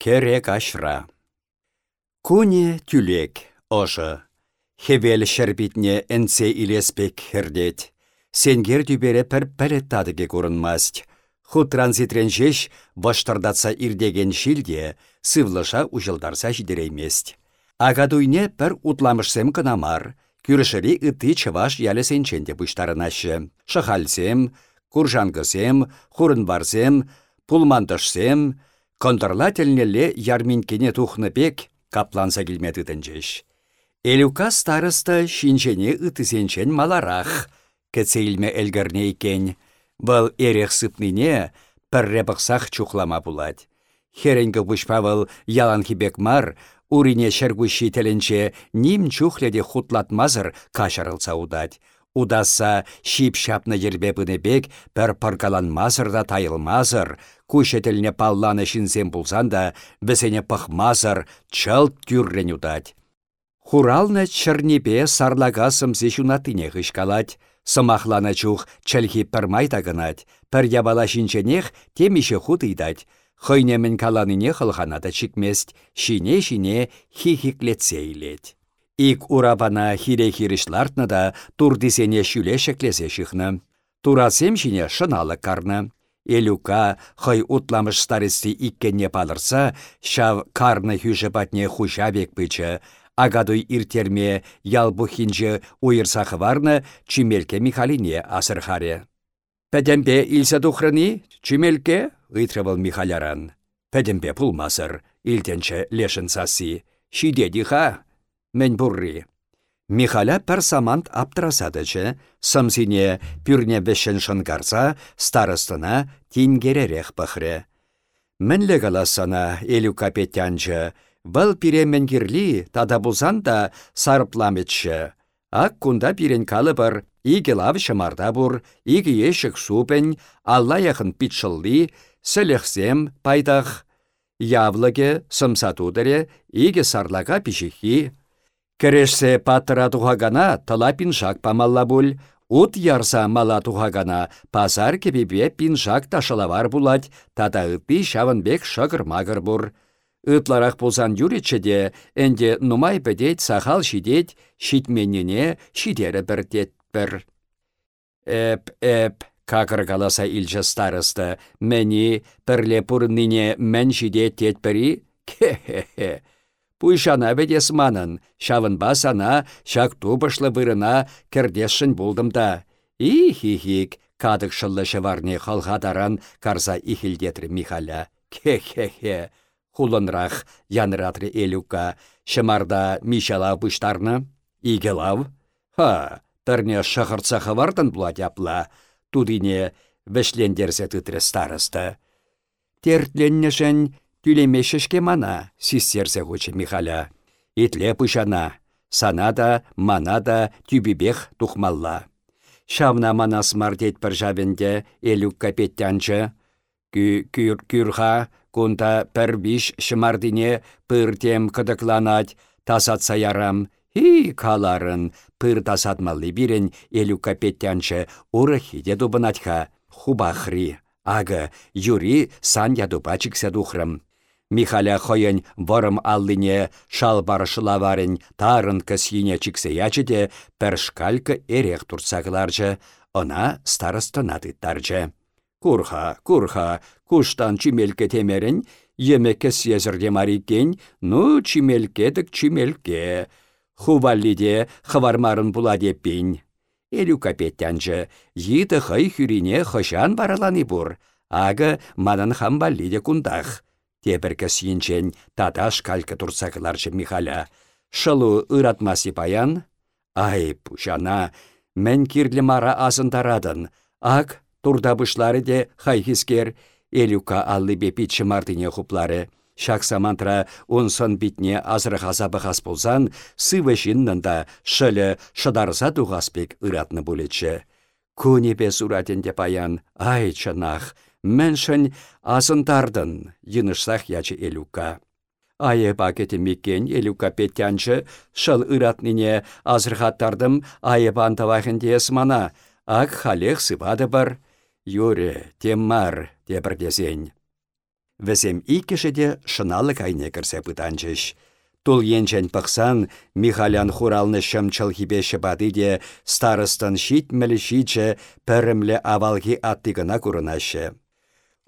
Керек ашра. Куне тюлек, ожы. Хевел шербитне энсе илеспек хердет. Сенгер дүбере пір пәрет тадыге көрінмаст. Ху транзитрен баштардатса ирдеген шилде, сывлыша ужылдарса жидереймест. Агадуйне пір утламышсем кынамар, күрішірі ыты чываш ялесенченде бұштарынашы. Шахальсем, куржангысем, хурынбарсем, пулмандышсем, контрлателнелле ярминкене тухны бек капланса келмеді тінжеш. Элюка старыста шинчене ытысенчен маларах, кәцейлме әлгірне екен. Бұл эрех сыпныне пірре бұқсақ чухлама булать. Херенгі бұшпавыл ялан хибек мар, урине шәргүші тілінче ним чухледе хутлатмазыр кашарылса удать. Удаса шип шапны ербе бек пір да тайылмазыр, күшетіліне палланы шинсен булсан да, бізіне пықмазыр, чылт тюррен удать. Хуралны чырнепе сарлага сымсы шунатыне хышкалать, сымахлана чух чәлхи пірмай тагынать, пір ябала шинченех темеше худ ыйдать, хойнемін каланыне хылханада чикмест, шине-шине хихиклетсе илет. Ик урабана хире хирішлартны да турдисене шүле шеклесе шихны. Турасем шине шыналы карны. Элюка хой утламыш старисти иккенне палырса, шав карны хюжі батне хужа бек бычы, Агадуй иртерме ялбухинче уйырсахы варны чимелке Михалине асырхаре. Пәдембе илсе тухрыни, чимелке, ыйтрывал Михаляран. Пәдембе пулмасыр, илтенче лешін саси. Шидедиха, мен бурри. Михаля пір самант аптырасадычы, сымсине пүрне бешін шынгарса, старыстына тингеререх пăхрре. Мӹнле каласана элю капетянчы, кирли тада бұлсан да сарпламетші. Ак кунда пирен калыбыр, игі лав шымарда бұр, игі ешік супен, алла яхын питшылли, сіліхсем пайдах. Явлыге сымсатудыре, игі сарлага пишихи. Керешсе паттыра тухагана тыла пиншак памалла бұл, Ут ярса мала тухагана пазар кебебе пиншак ташылавар булать, тада ытпи шавынбек шыгыр-магыр бұр. Ытларах пулсан юриччеде, энде нумай педет сахал шидет, шитменнене шидері біртет бір. Эп, эп, какыр каласа илчі старысты, мәні пірле пұрынныне мән шидет тет бірі? Пуйшана ведес манын, шавынба сана, шак тубышлы вырына кердешшін болдым да. И-хи-хик, кадық шыллы шыварне халғадаран карса ихилдетрі Михаля. Хе-хе-хе хулынрах янратри элюка, шымарда мишала бұштарны, игелав. Ха, тырне шығыртсақы вартын бұла япла, тудине вешлендерсе тытре старысты. Тертленнешен тюлемешешке мана, систерсе хучы Михаля. Итле пышана, сана да, мана тюбибех тухмалла. Шавна манас мардет бір жавенде элюк капеттянчы, кюрха Кунта пәрбіш шымардине пыртем кыдыкланать, тасатса ярам. Хи каларын пыр тасатмалли бирен елу капеттянчы урыхиде дубынатха хубахри. Ага, юри сан ядупа чиксе духрым. Михаля хойын варым аллине шал барышылаварен тарын кысйине чиксе ячыде пәршкалька эрех турсагларчы, она старостына тыттарчы. Курха, курха, куштан чимелке темерін, емекке сезірде марикен, ну чимелкедік чимелке. Хуваллиде хывармарын була деппин. Элю капеттянжы, йиті хай хүрине хышан бараланы бур, ага манан хамбаллиде кундах. Тепір кәсінчен таташ калька турсақыларчы Михаля. Шылу ыратмасы паян? Ай, пушана, мен кирлі мара азын тарадын. Ак, Турдабышлары де хайхискер, элюка аллы бепит шымардыне хуплары. Шаксамантра унсын битне азрық азабы хас болсан, сывы жиннында шылы шыдарса туғаспек ыратны бұлетші. Көнепе суратенде паян, ай чынақ, мэншін азындардын, йынышсақ ячы элюка. Айы пакеті меккен элюка петтянчы, шыл ыратныне азырхаттардым айы бантавахын мана, ак халех сывады бар, Юре, теммар, тепірдесен. Візем иккеші де шыналы кайне кірсе пытанчыш. Тул енчен пықсан, Михалян хуралны шымчыл хибеші бады де старыстын шитмелі шиче пәрімлі авалги аттығына күрінашы.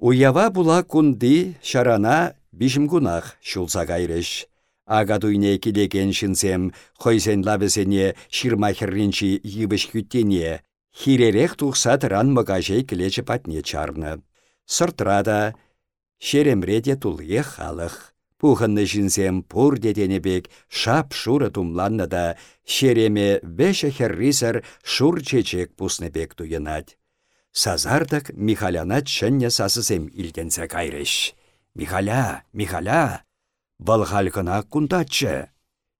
Уява була кунди шарана бишім гунах шулса кайрыш. Ага дуйне килеген шинсем, хойсен лабесене ширмахерринчи йыбыш күттене, хиререк тухса тыран мыгажей кілечі патне чарны. Сыртрада, шеремреде тулге халық. Пухынны жінсем пур детенебек шап шуры тумланны да, шереме веші херрисер шур чечек пуснебек туйынать. Сазардық Михаляна чынне сасысем илтенсе кайрыш. Михаля, Михаля, бұл халқына кунтатчы.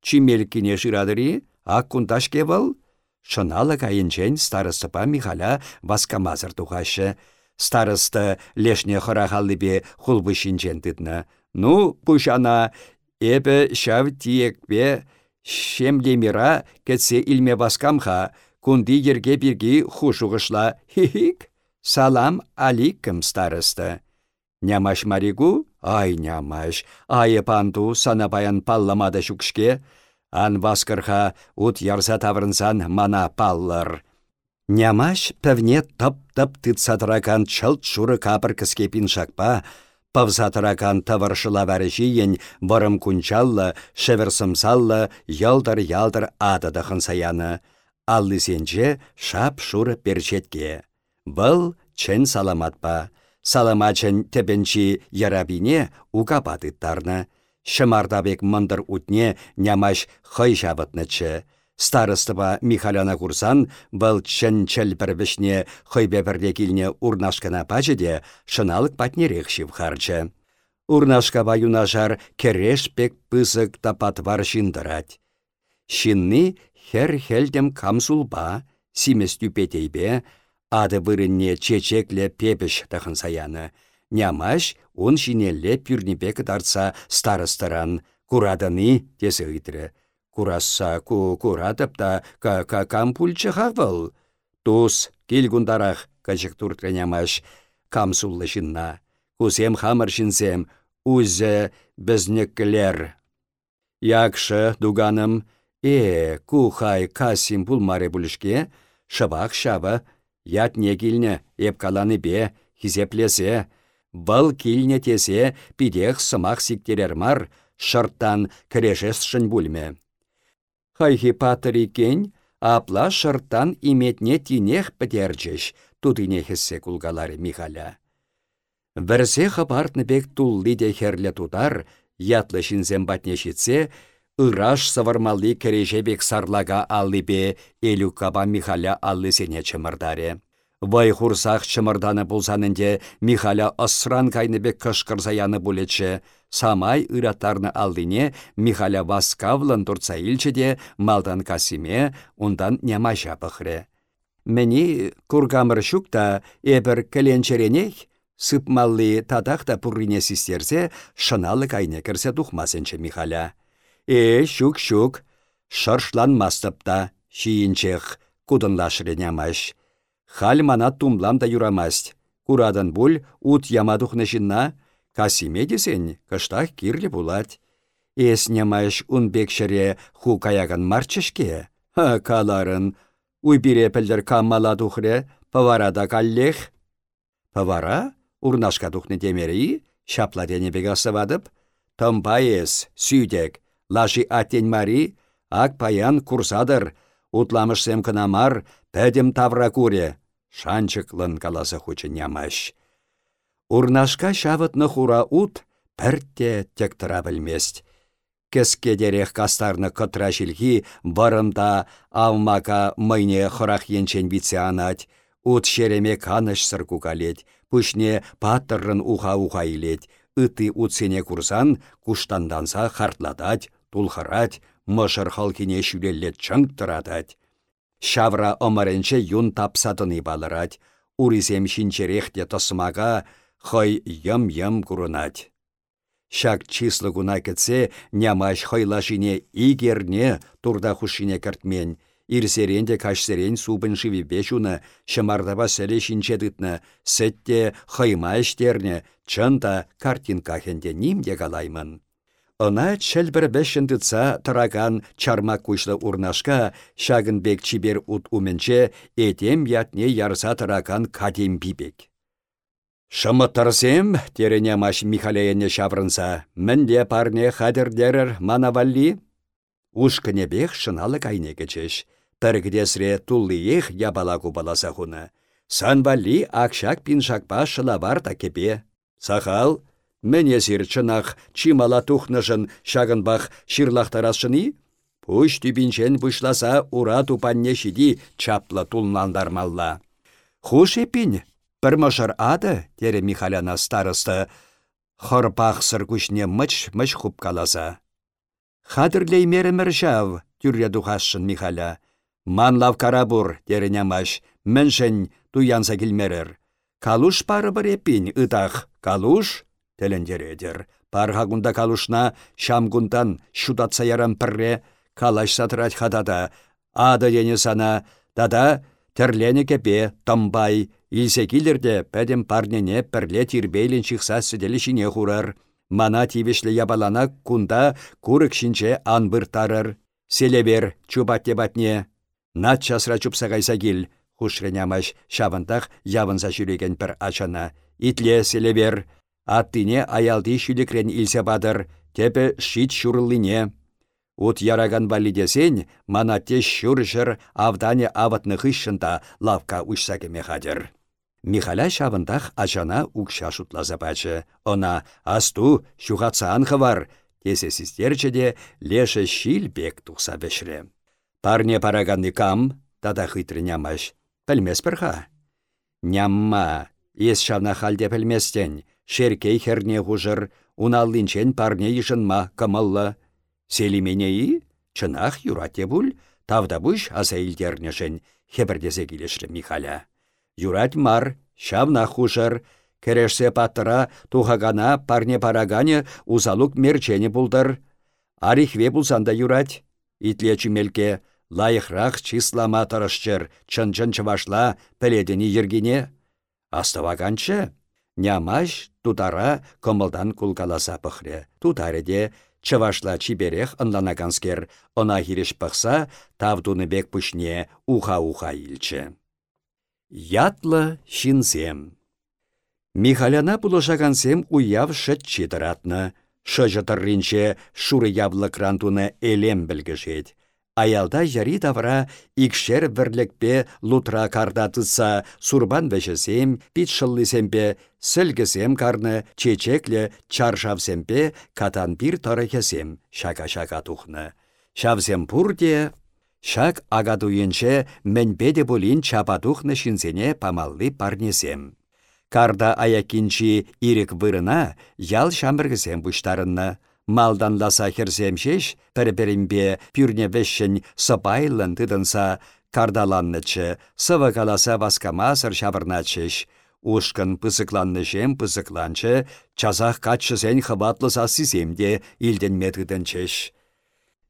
Чимелкіне жирадыри, ак кунташке бұл? Шыналы кайынчен старыстыпа Михаля васкамазыр тухашы. Старысты лешне хырахаллыбе хулбы шинчен тытны. Ну, пушана, эпі шав тиекпе шемлемира кетсе илме баскамха, кунди ерге бірге хушуғышла. Хихик, салам алейкім старысты. Нямаш маригу? Ай, нямаш. Айы панду санапаян палламада шукшке. Ан васкырха ут ярса таврынсан мана паллар. Нямаш пәвне тып-тып тытсатыракан чылт шуры капыр кіскепін шакпа, Павзатыракан таваршыла вәрішейін варым күнчаллы, шеверсымсаллы, ялдар-ялдар ададахын саяны. Аллысенче шап шуры перчетке. Бұл чен саламатпа. Саламачын тепенчи ярабине угапатыттарны. Шымардабек мындыр утне нямаш хый жабытнычы. Старыстыба Михаляна курсан, бұл чын чәл бірвішне хойбе бірде келіне урнашкана пачыде шыналык патнерек шивхарчы. Урнашкаба юнашар кереш пек пысык тапатвар жіндырать. Шинны хер хелдем камсулба, симес тюпетейбе, ады вырынне чечекле пепеш тахын саяны. Нямаш он шинелле пюрнепек дарца старыстыран, курадыны тесі ыйтры. Курасса ку куратып та ка ка кампульчы хавыл. Тус кил гундарах качык туртренямаш камсуллы жинна. Кусем хамыр шинсем, узе бізнекілер. Якшы дуганым, э, ку хай касим пулмаре бүлішке, шабақ шабы, ят не килне, еп каланы бе, хизеплесе, Бұл килне тесе пидех сымақ сиктерер мар, шырттан кірешес шын бүлме. Хайхи патыр кен, апла шырттан иметне тинех тудыне хессе кулгалары Михаля. Вірсе хабартны бек тулли де херле тутар, ятлы шитсе, ыраш савармалли кережебек сарлага аллипе элю каба Михаля аллы сене чымырдаре. Вай хурсах чымырданы булсанынде Михаля ысран кайныбек кышкырса яны булече. Самай ыраттарны алдыне Михаля васкавлын турца илчеде малдан касиме, ундан нямаша пықры. Мені кургамыр шукта эбір кіленчеренех, сыпмалли тадақта пуррине систерсе, шыналы кайне кірсе тухмасынчы Михаля. Э, шук-шук, шыршлан мастыпта, шиінчех, кудынлашыры нямаш. Хал мана тумлам да юрамасть. Курадан буль ут ямадухны жинна, касиме десен, кыштах кирлі булать. Эс нямайш унбекшіре ху каяган марчышке. Ха, каларын, уйбире пілдір каммала тухре, паварада каллех. Павара? Урнашка тухны демері, шапла денебек асывадып. Сүйдек, лаши аттен мари, ак паян курсадыр, утламыш сем кынамар, пәдім тавра куре, шанчыклын каласа хучы нямаш. Урнашка шавытны хура ут, пәртте тектіра білмест. Кеске дерех кастарны кытра жилхи, барымда авмака майне хырах енчен вице анать, ут шереме каныш сыр кукалет, пүшне паттырын уха-уха илет, ыты утсене курсан, куштанданса хартладать, тулхарать, мышыр халкине шүлелет чыңк тұрадать. Шавра омаренче юн тапсатыны балырать, урисем шинчерехте тосмага, хой ям-ям курунать. Шак числы гуна кетсе, нямаш хойлашине игерне турда хушине картмен, Ирсеренде кашсерен субын шивипе шуны, шымардаба сәле шинче дытны, сетте хайма іштерне, чында картинка хенде нимде калаймын. Она чәлбір бәшін дытса тараган чарма кушлы урнашка, шагын бек чибер ут уменче, етем ятне ярса тараган кадем бибек. Шымыттырсем, терене маш Михалеяне шаврынса, мінде парне хадердерер манавалли? Ушкынебех шыналы кайне кечеш. Тәргдесре туллиех ябала кубаласа хуна. Санвалли акшак пиншакпа шылавар кепе. Сахал, Мәне сир чынақ чимала тухнышын шагынбах ширлахтарасшыни? Пуш тюбинчен вышласа ура тупанне шиди чапла тулнандармалла. Хуш епин, Пірмышыр ады, тере Михаляна старысты, Хорпақ сыр күшне мыч-мыч хуп каласа. Хадырлей мерімір жав, түрре дұғашшын Михаля. Манлав карабур, тере нямаш, туянса келмерір. Калуш пары бір епін, ытақ, калуш, телендередер. Пархагунда калушна шамгундан шудатса ярам пірре, калаш сатырать хадада. Ады ені сана, дада, терлені кепе, томбай, Илсе килерде пәдем парнене пірле тирбейлін шықса сіделі шине хурар. Мана тивешлі ябалана кунда курык шинче анбыртарыр. Селебер чубатте батне. Нат часра чупса кайса кил. Хушренямаш шавындақ явынса жүреген ачана. Итле селебер. Аттине аялды шүлекрен илсе бадыр. Тепе шит шурылыне. Ут яраган валидесен, мана теш шүршір авдане аватны хышшында лавка ұшсакеме хадыр. Михаля шавындах ажана укша шутлаза бачы. Она асту шуғатсаан хывар. Тесе систерчеде леше шил бек тухса бешре. Парне параганны кам, тада хытры нямаш. Бірға. Нямма, ес шавна халде пәлместен, шеркей херне хужыр, уналлинчен парне ешынма камалла. Селименеи, чынах юрате бұл, тавда бұш аса илдернешен, хебірдезе келешрі Михаля. Юрать мар, шавна хушар, керешсе паттыра тухагана парне парагане узалук мерчене булдар. Арихве булсанда юрать, итле чимелке, лайықрақ числама тарышчыр, чын-чын чывашла пеледені ергене. Астываганчы, нямаш тутара комылдан кулкаласа пықре. Тутареде чывашла чиберех ынланаганскер, она хиреш пықса, тавдуны бек пүшне уха-уха илчі. Ятлы шинсем. Михаляна пулышагансем уяв шыт читыратны. Шыжытырринче шуры явлы крантуны элем білгішет. Аялда яри тавра икшер бірлікпе лутра кардатыса сурбан вешесем, пит шыллысемпе, сілгісем карны, чечекле чаршавсемпе катан бір тарыхесем, шака-шака тухны. Шавсем пурде Шак агадуйынче беде болин чапатухны шинсене памалли парнесем. Карда аякинчи ирек вырына ял шамбіргісем бұштарынна. Малдан ласа херсемшеш, пір-бірімбе пюрне вешшін сапайлын тыдынса, кардаланнычы, сывы каласа васкамасыр шабырначыш. Ушкын пысыкланнышем пысыкланчы, чазах качшысен хыбатлы сасисемде илден метыдынчыш.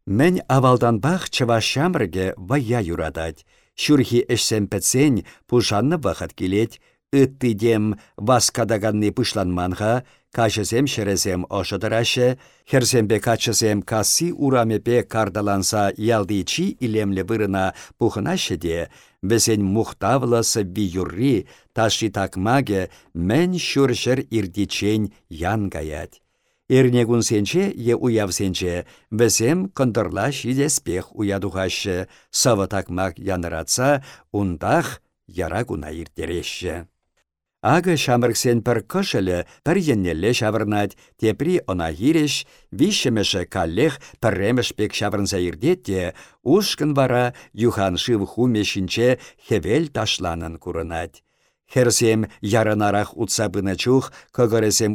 Мен авалданбах чавашамрге вая юрадать. Шурхи эшсем пәтсен пушанны вахат келет, ыттыдем васкадаганны пышланманға, качысем шерезем ошыдырашы, херсембе качысем касси урамепе кардаланса ялдичи илемле вырына пухынашы де, бізен мухтавласы юрри, таши такмаге мен шүршір ирдичен ян гаять. Эрне сенче е уявсенче, бізем кындырла шидеспех уядухашы, савы такмак яныратса, ундах яра иртерешші. Ага шамырксен пір кышылы пір еннелле шавырнать, тепри она хиреш, вишемеше каллех пірремешпек шавырнса ирдетте, вара юхан шив хуме шинче хевел ташланын курынать. Херсем ярынарах утсабыны чух,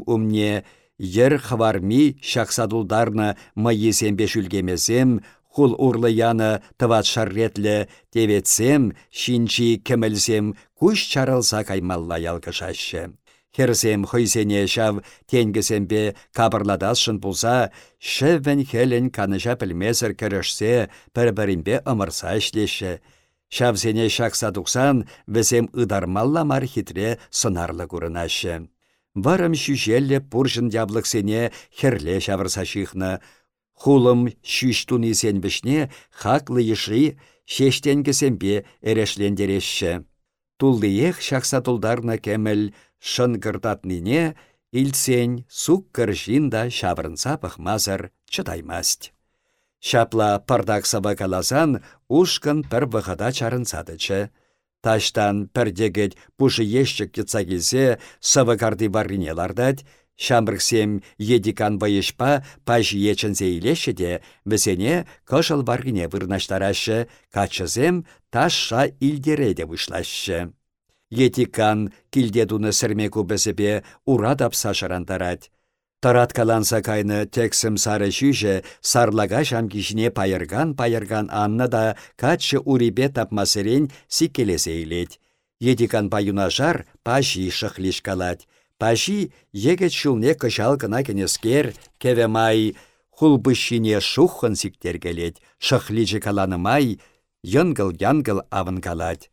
умне, Ер хварми шақсадулдарны майесембе шүлгемесем, хул урлы яны тыват шарретлі теветсем, шинчи кемелсем, күш чарылса каймалла ялгышашы. Херсем хойсене шав тенгесембе кабырладасшын пулса, шевен хелен каныша пілмесір кірішсе, пір-бірінбе ымырса ішлеші. Шавсене шақса тұқсан, візем ыдармалла мар хитре сынарлы күрінашы. Варым шүшелле пұржын яблықсене херле шавырса шихны. Хулым шүш бішне хаклы ешри шештенгесембе эрешлендерешші. Туллиех шақса тұлдарна кеміл шын кыртатнине илсен сук кыршинда шабырынса пăхмасăр чытаймасть. Шапла пардак сава каласан ушкын пір вăхата чарынсатычы. Таштан пірдегет пушы ешчік кетса келсе, савы Шамрыксем едикан байышпа паш ечінзе илеші де, бізене кышыл баргине вырнаштарашы, качызем ташша илдереде вышлашы. Етикан килде дуны сірме күбізіпе урадап сашарантарад. Тарат каланса кайны тексім сары шүйші сарлага жам кишіне пайырган-пайырган анны да качы урибе тапмасырен сикелесе илет. Едикан паюнажар паши шықлиш. Паши егет шулне кышал кына кенескер, кеве май, хулбышине шухын сиктер келет, шықличі каланы май, йынгыл-янгыл авын калад.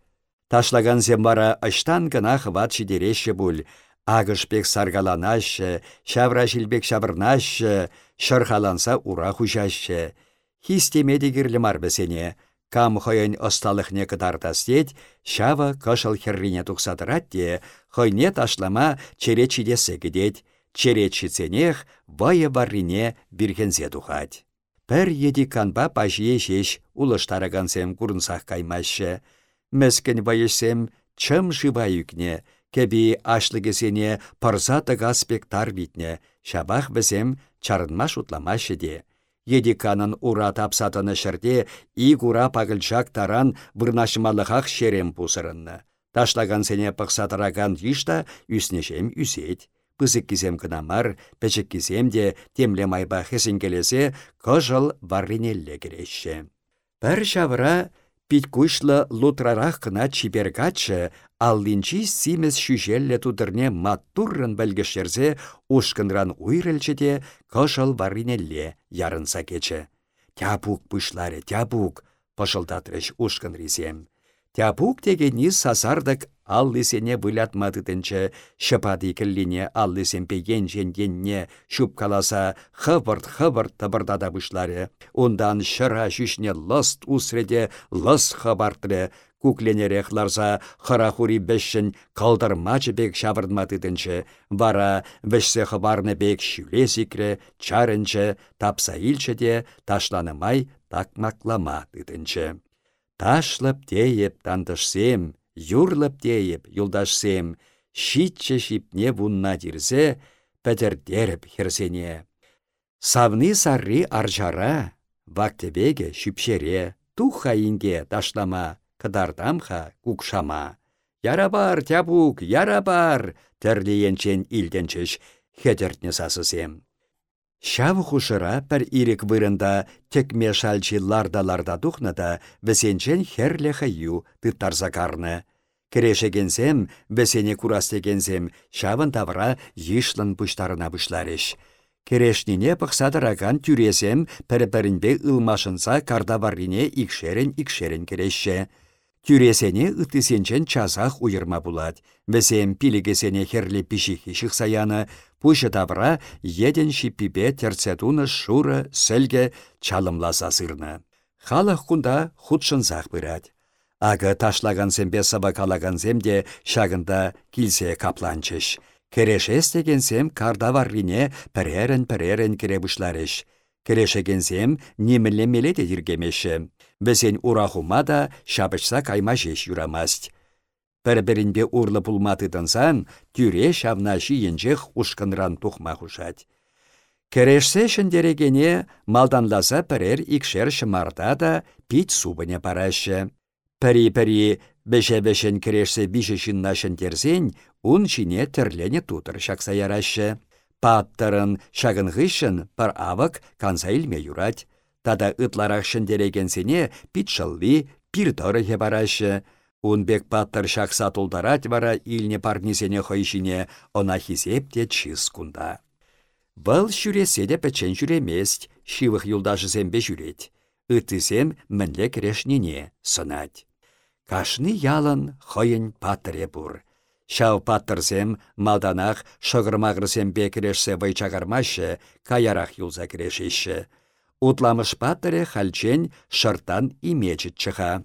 Ташлаган зембара аштан гына хват шидереші бұл, Агышпек саргаланашы, шавра жилбек шабырнашы, шырхаланса ура хужашы. Хистемеде кирлі марбесене, кам осталықне кыдардастет, шава кышыл херрине тұқсатырат де, хойне ташлама черечидесе кедет, черечиценех вайы баррине биргензе тухать. Пір еди канба пажие шеш улыштарагансем курынсақ каймашы. Мәскін байышсем чым жыва юкне, кеби ашлыгесене парза спектар битне, шабах бізем чарынмаш утламашы де. Едиканын ура тапсатыны шырде, ик ура пагылчак таран вырнашымалыхақ шерем пусырынны. Ташлаган сене пықсатыраган ишта үснешем үсет. Пызык кизем кынамар, пәчік кизем де темле майба хесін келесе, кыжыл варринелле керешші. Пәр шавыра пит кушлы лутрарах кына чибергачы, аллинчи симес шүжелле тудырне маттуррын бәлгешерзе ушкынран уйрелчеде кышыл варринелле ярынса кече. Тяпук пышларе, тяпук, пышылдатрыш ушкын ризем. Тяпук тегені сасардык аллысене вылятмадытынчы, шыпады кіллине аллысемпе енжен енне шуп каласа хыбырт-хыбырт табырдада бұшлары. Ондан шыра жүшне лыст усреде лыс хабартры, кукленерех ларса хырахури бешшін калдырмачы бек шабырдматыдынчы, вара вешсе хабарны бек шүлесікрі, чарынчы, тапса илчі де ташланымай такмаклама тыдынчы. Ташлып дейіп тантышсем, юрлып дейіп юлдашсем, шитче шипне вунна дирзе, пәдірдеріп херсене. Савны сарри аржара, вактебеге шүпшере, туха инге ташлама, кыдардамха кукшама. Ярабар, тябук, ярабар, тәрлиенчен илденчеш, хедертне сасысем. Шав хушыра пір ирек вырында текме шалчы ларда-ларда тухнада весенчен херле хаю тыттарса карны. Керешегенсем, весене курастегенсем, шавын тавра йышлын пуштарына бұшларыш. Керешнине пықсадыраган тюресем пәрі-пәрінбе ылмашынса кардаваррине икшерен-икшерен керешше. Тюресене ытысенчен часах уйырма булат. Весем пилігесене херле пишихи шықсаяны, пушы тавра еден шиппипе терцетуны шуры, сәлге чалымласа сырны. Халық құнда худшынзақ бұрад. Ағы ташлаган сембе сабакалаган земде шагында килсе капланчыш. Керешес дегенсем кардаваррине пірерін-пірерін кере бұшларыш. Керешегенсем немілі меледе ергемеші. Бізен урахума да шабышса кайма жеш юрамаст. Пір-бірінбе урлы пулматыдынсан, тюре шавна жиенжех ушкынран тухма хушать. Керешсе шындерегене малданласа пірер икшер шымарда да пить субыне парашы. Пәрі-пәрі бәші-бәшін керешсе шыннашын терзен, ун шине тірлене тутыр шақса ярашы. Паттырын шағын ғышын пар авық канса илме юрать. Тада ытларах шындерегенсене пир торы барашы. Унбек паттыр шақса тұлдарат вара илне парнисене хойшине она хизеп те чиз кунда. Бұл жүресе де пәчен жүремест, шивых юлдашызембе жүрет. Үтізем мінле крешнене сынать. Кашны ялын хойын паттыре бұр. Шау паттырсем малданақ шығырмағырсем бекірешсе вайчагармашы, каярах юлза кірешеші. Утламыш паттыре халчен шыртан имечіт чыға.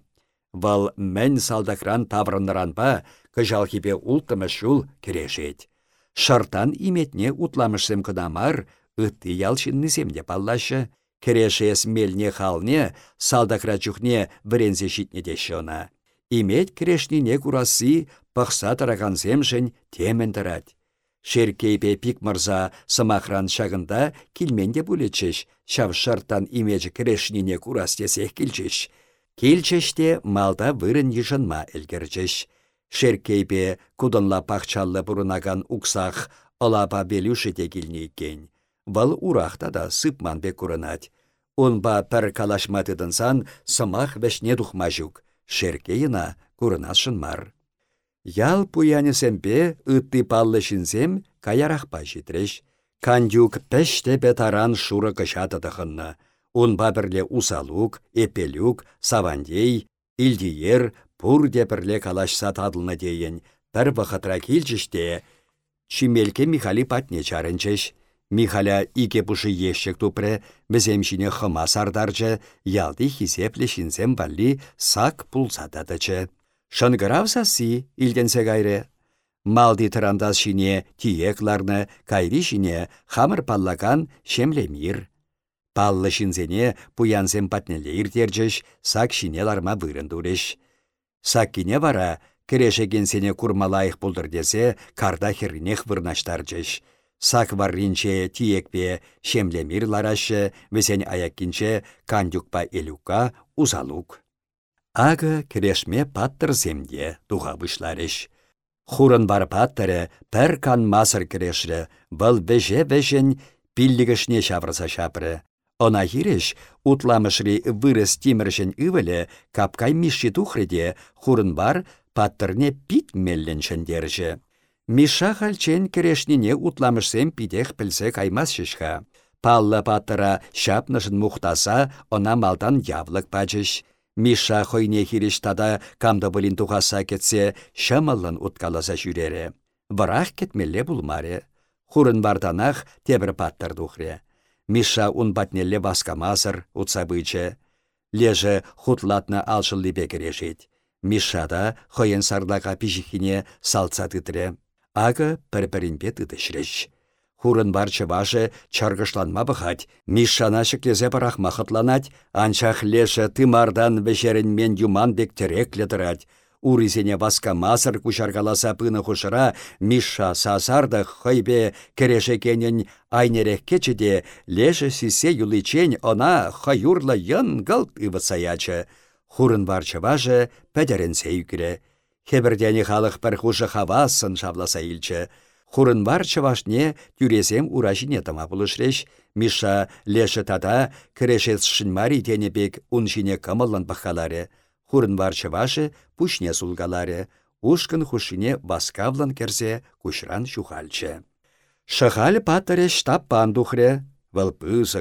Вал мән салдакран таврынныранпа, кыжалхипе ултымыш жул керешет. Шартан иметне утламышсем кыдамар, ытты ялшиннысемде паллашы. Керешес мелне халне, салдакра чухне врензе шитне дешона. Имет крешнине курасы тарағансемшін темен тарать. Шеркейпе пик мырза сымахран шағында килменде бұлетшеш, шав шартан имеджі крешнине курас тесех килчеш. Келчеште малда вырын ешынма әлгерчеш. Шеркейпе кудынла пахчаллы бұрынаган уксах алапа белюші текілні кен. Вал урахта да сыпман бек курынать. Онба пір калашматыдынсан сымах вәшне дұхма жүк. Шеркейіна курынашын мар. Ял пуянесемпе ытты паллы шинсем каярахпа житреш. Кандюк пәште бетаран шуры кышатыдықынна. Унба бірле усалук, эпелюк, савандей, илдиер, пурде бірле калашса тадылны дейін. Бір вақытра келчіште, чимелке Михали патне чарынчеш. Михаля ике пушы ешчек тупры, біземшіне хыма сардарчы, ялды хизепле шинзем балли сак пулсатадычы. Шынгырав сасы илденсе гайры. Малди тырандас шине тиекларны, кайри шине хамыр паллаган шемлемир. Паллы шинзене пуянсем патнеле иртержеш, сак шине ларма вырын дуреш. Сак кине вара, сене курмалайық бұлдыр десе, карда херінех вырнаштарчеш. Сак варринче тиекпе шемлемир ларашы, весен аяккинче кандюкпа элюка узалук. Ага керешме паттыр земде туға бұшларыш. Хурын бар паттыры пәр кан масыр керешрі, бұл веже-вежен пиллігішне шаврса шапры. Она хиреш утламышри вырыс тиміршін ывілі капкай миші тухрыде хурын бар паттырне пит мелленшін держі. Миша хальчен керешнине утламышсем пидех пілсе каймас шишха. Палла паттыра шапнышын мухтаса, она малдан явлык пачыш. Миша хойне хиреш тада камда бұлін тухаса кетсе, шамалын уткаласа жүрере. Варах кетмелле булмаре. Хурын барданах тебір паттыр тухре. Миша ун батнелле васкамасыр, утсабычы. Леже хутлатна алшылли бекерешет. Миша да хойын сарлаға пижихине салца. Ага пір-пірінпе тытышреш. Хурын барчы башы чаргышланма бұхать. Мишана шыклезе барах махытланать, анчах леже тымардан вешерін юман бек терек летырать. Урисене васка масыр кушаргаласа пыны хушыра, Миша сасарды хойбе кереше кенен айнерех кечеде, леше сисе юличень она хаюрла ян галт ывысаячы. Хурын барчы важы пәдеренсе юкіре. Хебірдені халық бір хушы хавасын шавласа илчі. Хурын барчы вашне тюрезем уражине тама бұлышреш, Миша леше тада кірешес шынмари тенебек уншине камылын бақалары хурын варчы вашы пушне сулгаларе, ушкын хушине васкавлан керзе кушран шухальчы. Шахаль паттыре штаб пандухре, вăл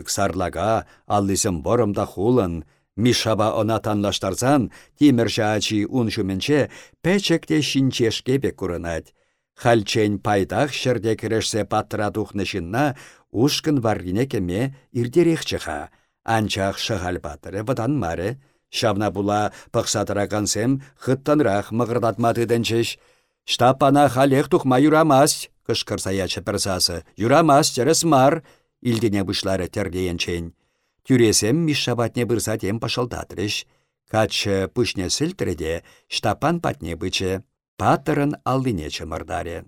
сарлага, аллисем борымда хулын, Мишаба она танлаштарсан, тимір жаачи ун жүменче пәчекте шинчешке бек курынать. Хальчен пайдах шырде керешсе паттыра тухнышынна ушкын варрине кеме ирдерек чыха. Анчах шахаль паттыры вадан маре, Шавна була пықсатыракансем хыттанрақ мығырдатматы дэнчеш. Штапана халех тухма юрамас, кышкырса ячы. Юрамас чәріс мар, илдене бұшлары терлейенчен. Тюресем мишшабатне бұрса тем пашылдатырыш. Качы пүшне сілтіреде, штапан патне бычы, паттырын алдыне чымырдаре.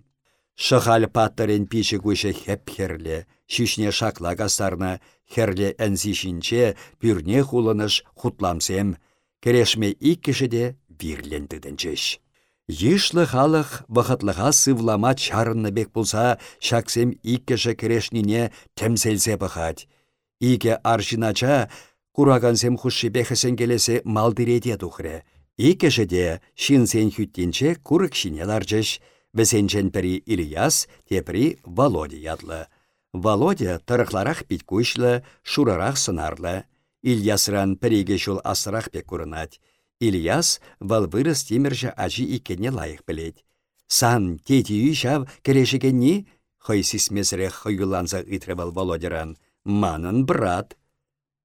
Шыхал паттырын пичі күші хеп херлі, шишне шакла гастарна, херле әнзишінче пүрне хулыныш хутламсем, керешме иккішіде бирлендідінчеш. Йышлы халық вақытлыға сывлама чарынны бек болса, шаксем иккіші керешнине тәмселсе бұхать. Ике аршинача, курагансем хуши бехесен келесе малдыреде тухре. Иккеше де шинсен хүттінче курык шине ларчыш, візенчен пірі Ильяс, тепри Володя ядлы. Володя бит күшлі, шурарақ сынарлы. Ильясран піреге жол асырақ бек күрінат. Ильяс вал вырыс теміржі ажи икене лайық білет. Сан тети үй жав керешігенні? Хой сисмесірек хойгыланса итревал Володяран. Манын брат.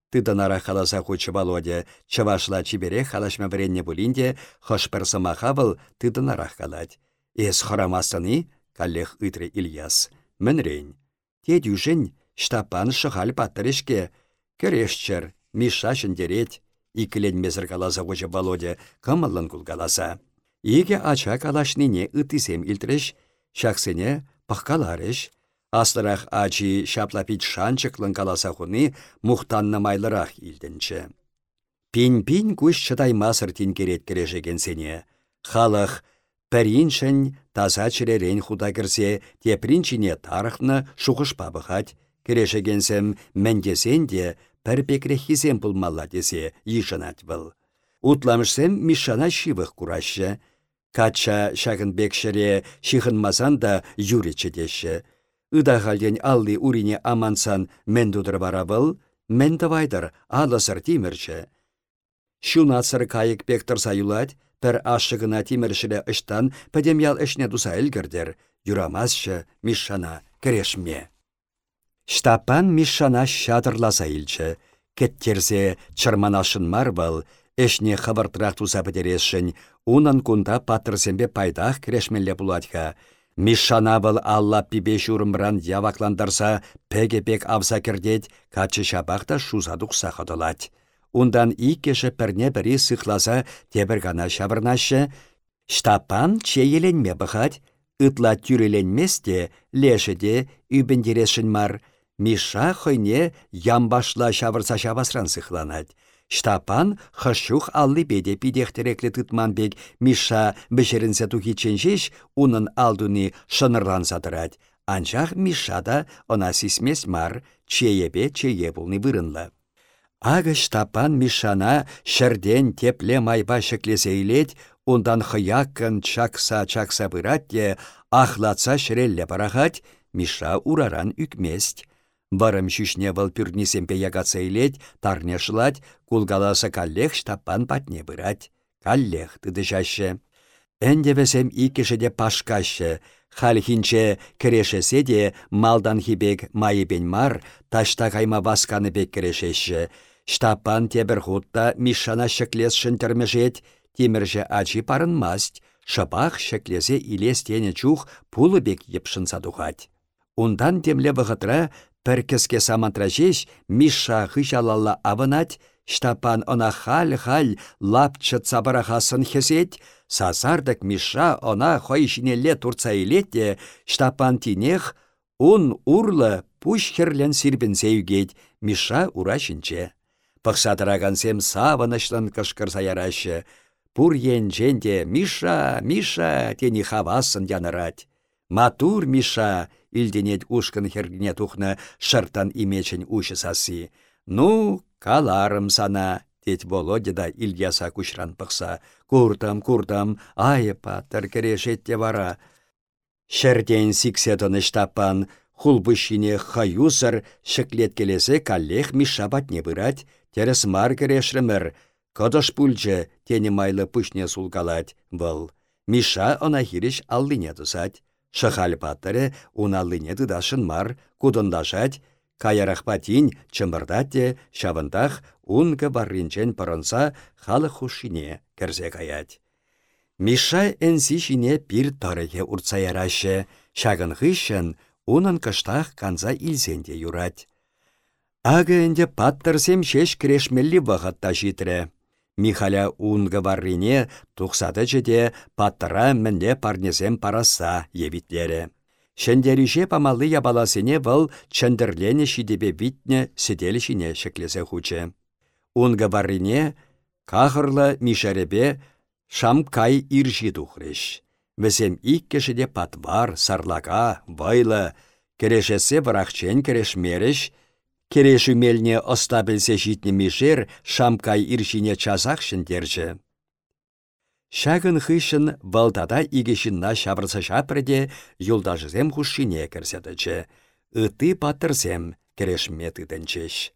Тыданара халаса хучы Володя, чавашла чибере халашма вренне булинде, хошпер самаха был тыданара халать. Эс хорамасыны, каллех итре Ильяс. Мэнрень. Те дюжен, штапан шахаль паттырышке. Керешчер, Миша шындереть. Икілен мезір каласа хучы Володя, камаллан кулгаласа. Иге ача калашнине ытысем илтреш, шақсыне пахкаларыш, Астырах ачи шаплапит шанчыклын каласа хуны мухтанны майлырах илдінчі. Пин-пин күш чытай масыр тин керет керешеген сене. Халық пәриншін таза чіререн худа кірсе, тепринчине тарықны шуғышпа бұхать. Керешегенсем мәндесен де пір пекрехизем пулмалла десе ешінат был. Утламышсем мишана шивых курашы. Кача бекшіре шихынмасан да юречі Ыдағалден алли урине амансан мен дудыр барабыл, мен тавайдыр алысыр тимірші. Шунатсыр кайык пектір сайылад, пір ашығына тиміршілі ыштан пәдемял дуса әлгірдер, юрамасшы мишана керешме. Штапан мишана шадырласа илчі, кеттерзе чырманашын марбал, эшне хабартырақ туса бідерешшін, унан кунда патырсембе пайдах керешмелле буладха, Мишанабыл алла пибе шурымран явакландарса, пеге-пек авса кердет, качы шабақта шузадук сахадылать. Ундан иккеше пірне бірі сықласа тебір гана шабырнашы, штапан чейеленме бұхать, ытла тюреленместе, лешеде үбіндерешін мар, Миша хойне ямбашла шабырса шабасран сықланать. Штапан хышух алли беде пидехтереклі тытманбек Миша бішерінсе тухиченшеш унын алдуны шынырлан сатырать. Анчах Мишада она сисмес мар, чеебе чее булны вырынлы. Ага штапан Мишана шырден тепле майба шеклесе ундан хыяккын чакса-чакса бырат ахлатса шрелле парахать, Миша ураран үкмест. Барым шүшне вăл пюрнисемпе ягатса илет, тарне шылать, кулгаласа каллех штаппан патне бырать. Каллех тыды жаще. Әнде весем пашкаще, хал хинче керешесе де малдан хибек майыбен мар, ташта кайма васканы бек керешеше. Штапан тебір хутта мишана шеклес шынтермешет, тимірже ачи парынмасть, шапах шеклесе илес тене чух пулы бек епшын садухать. Ундан темле вғытра Пәркеске самантражеш Миша хыжалалла авынать, Штапан она халь-халь лапчы цабарахасын хесет, сазардық Миша она хойшинелле турца илетте, Штапан тинех, ун урлы пуш херлен сирбін Миша урашынче. сем савынышлын кышкырса ярашы, Пур енженде Миша, Миша тени хавасын янырать. Матур Миша, илденет ушкын хергіне тухнă шыртан имечен ушы сасы. Ну, каларым сана, тет Володя да Ильяса кушран пықса. Куртам, куртам, айыпа, тіркерешетте вара. Шәрден сиксетон штапан, хулбышине хаюсыр шеклеткелесе каллех миша батне бырать, терес мар керешремір, Кодыш пульче тені майлы пышне сулкалать, был. Миша она хириш аллине тусать. Шахаль паттыры уналлине тыдашын мар, кудындашать, каярах патин чымырдатте, шавындах унка барринчен парынса халы хушине керзе каять. Миша энси шине пир тарыхе урца ярашы, шагын хышын, унын кыштах канза илзенде юрать. Ага энде паттырсем шеш крешмелли вағатта житрі. Михаля унғы варрине тұқсады жеде паттыра мінне парнезем параса евитлері. Шендеріше памалы ябаласыне вăл чындырлене шидебе витне сиделішіне шеклесе хуче. Унғы варрине кахырлы мишәребе шамкай иржи тухрыш. Візем иккешіде патвар, сарлака, вайлы, керешесе варахчен керешмереш, Кереші мелне житне мишер шамкай иршине часақ шындерчі. Шагын хышын валдада игешінна шабырса шапырде юлдажызем хушшине кірседічі. Ыты паттырсем керешме тыдынчеш.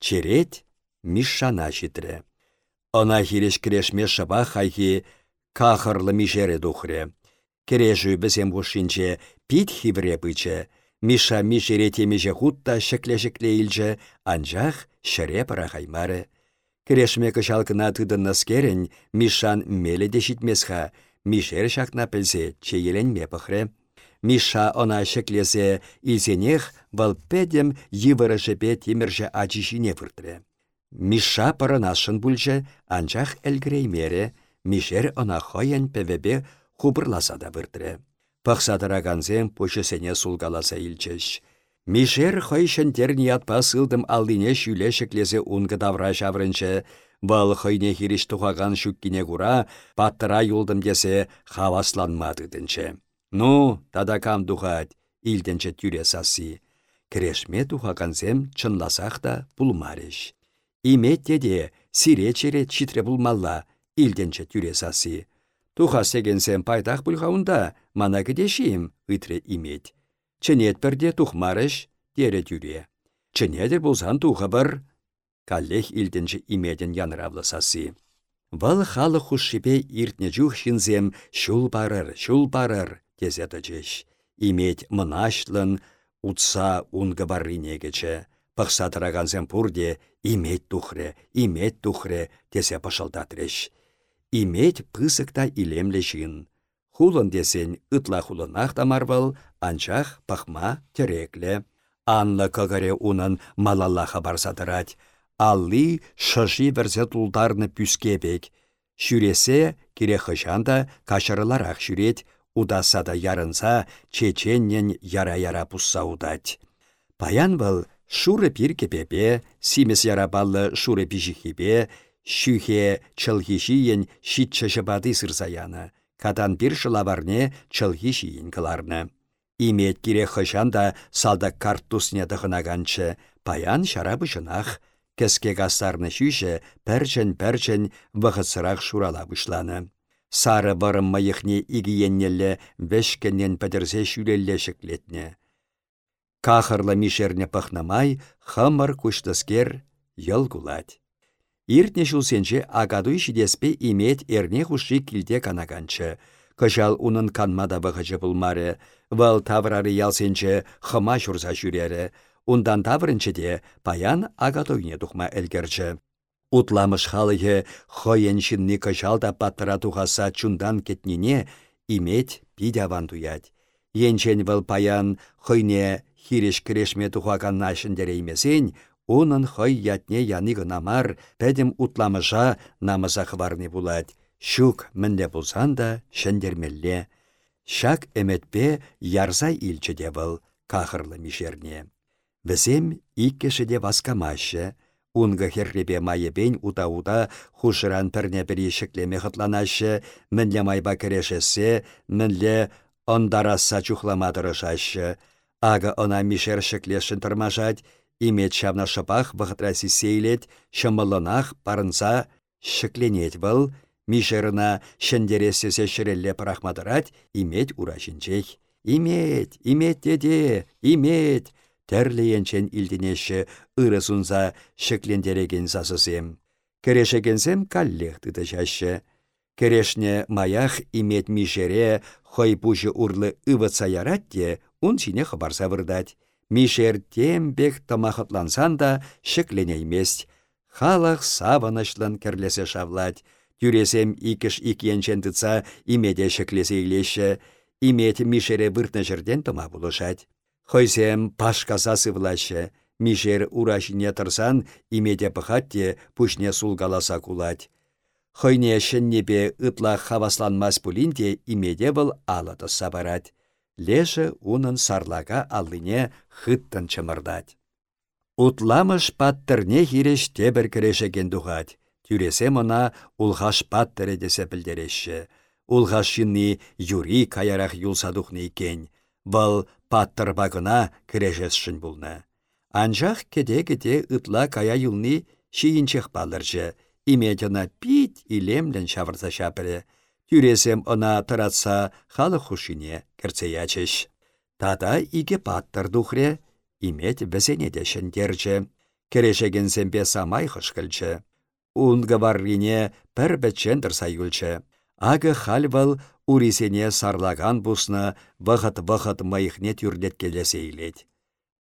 Черет мишшана житрі. Она хиреш керешме шаба хайхи кахырлы мишере духре. Кережу бізем хушшинче пит хивре бычы. Миша мишере темеже хутта шекле-шекле илче, анжах шыре пара хаймары. Тыдыннас керен, Мишан меле дешитмесха, Мишер шакна пілсе, чейеленме пықры. Миша она шеклесе илсенех вал пәдем йывырышепе темірже ачишине выртры. Миша паранашын бүлже, анчах әлгіреймере, Мишер она хоян пәвебе хубырласа да. Пақсадыраганзем пөшесене сулгаласа илчеш. Мишер хойшын терни атпа сылдым алдине шүлешеклесе унғы давра шаврынчы, Бұл хойне хириш тухаган шүккине кура, паттыра юлдым десе хавасланмадыдынчы. Ну, тада кам тухать, илденче тюре сасы. Крешме тухаганзем чынласақ та пулмарыш. Имет деде сиречере читре булмалла, илденче тюре. Туха сегенсем пайтақ бұлғауында, мана кедешим, үтре имет. Ченет бірде тухмарыш, тере тюре. Ченедер болсан туха бір, каллех илденче имеден янравлы сасы. Вал халы хушшипе иртне жух шинзем шул барыр, шул барыр, тезеті жеш. Имет мынашлын, утса унғы баррине кече. Пықсатыраганзем пурде имет тухре, имет тухре, тесе пашалдатреш. Имет пысыкта илемле жин. Хулын десен ытла хулынақ тамарвал, анчах пахма терекле. Анлы кагаре унын малаллаха барсадырать. Алли шыжи верзе тулдарны пүскебек. Шүресе кире хышанда кашырыларақ шүрет, удаса да ярынса чеченнен яра-яра пусса удать. Паян был шуры пир кепепе, симес ярабаллы шуры пижихипе, шүхе чылхишиен шитчы шыбады сырзаяны. Кадан бір шылаварне чылхишиен кыларны. Имет кире хышанда салда картусне дығынаганчы, паян шарабы жынақ, кәске гастарны шүйші пәрчен-пәрчен вғытсырақ шурала бұшланы. Сары варым майықне игиеннелі вешкеннен пәдірзе шеклетне. Кахырлы мишерне пахнамай, хамыр күштіскер ел. Иртне шулсенче агаду шидеспе имет эрне хуши килде канаганчы. Кыжал унын канмада вғычы булмары, вал таврары ялсенче хыма жүрере. Ундан таврынчыде паян агатойне тухма әлгерчі. Утламыш халығы хойеншінні кыжалда паттыра тухаса чундан кетнене имет пидяван туять. Енчен вăл паян хойне хиреш дереймесен, унын хой ятне яны намар пәдім утламыша намыса хварны булать. Шук мінде булсан да шендермелле. Шак эметпе ярзай илчеде вăл кахырлы мишерне. Візем иккешеде васкамашы, Унғы херрепе майепен ута-ута хушыран пірне бірі шіклеме хытланашы, мінле майба керешесе, мінле ондараса чухламадырышашы. Ага она мишер шіклешін тұрмашать, имет шавна шапах вғытрасы сейлет, шымылынақ парынса шікленет был, мишерына шендересесе шірелле парахмадырать, имет урашынчех. Имет, имет деде, имет, тәрлейенчен илденеші ыры сунса шеклендереген сасысем. Керешегенсем каллех тытышашы. Керешне маях имет мишере хой пужы урлы ывыца яратте, ун сине хабарса вырдать. Мишер тембек тамахытлансан да шекленеймест. Халах саванышлан керлесе шавлать. Тюресем икіш икенчен тыца имеде шеклесе илеші. Имет мишере выртны жерден тома булышать. Хойсем пашкаса сывлашы, мишер урашине тұрсан, имеде пăхатте пушне сулгаласа кулать. Хойне шеннепе ытла хавасланмас пулинте имеде был алаты сабарать. Леші унын сарлага аллине хыттын чымырдать. Утламыш паттырне хиреш тебір кірешеген дұғать. Тюресе мына улғаш паттыры десе білдереші. Улғаш юри каярақ юлсадухны икен. Бұл паттыр багына кірешесшін бұлны. Анжақ кеде-кеде ытла кая юлны шиінчех балыржы. Имедіна пит илемлен шавырса шапыры. Тюресем она таратса халы хушине керцеячеш. Тата иге паттыр духре, имет візене де шендерче. Керешеген семпе самай хышкылчы. Ун гаваррине пір бәтчендір сайгүлчі. Ағы халвал урисене сарлаган бусна вғыт-вғыт майықне тюрлет келесе илет.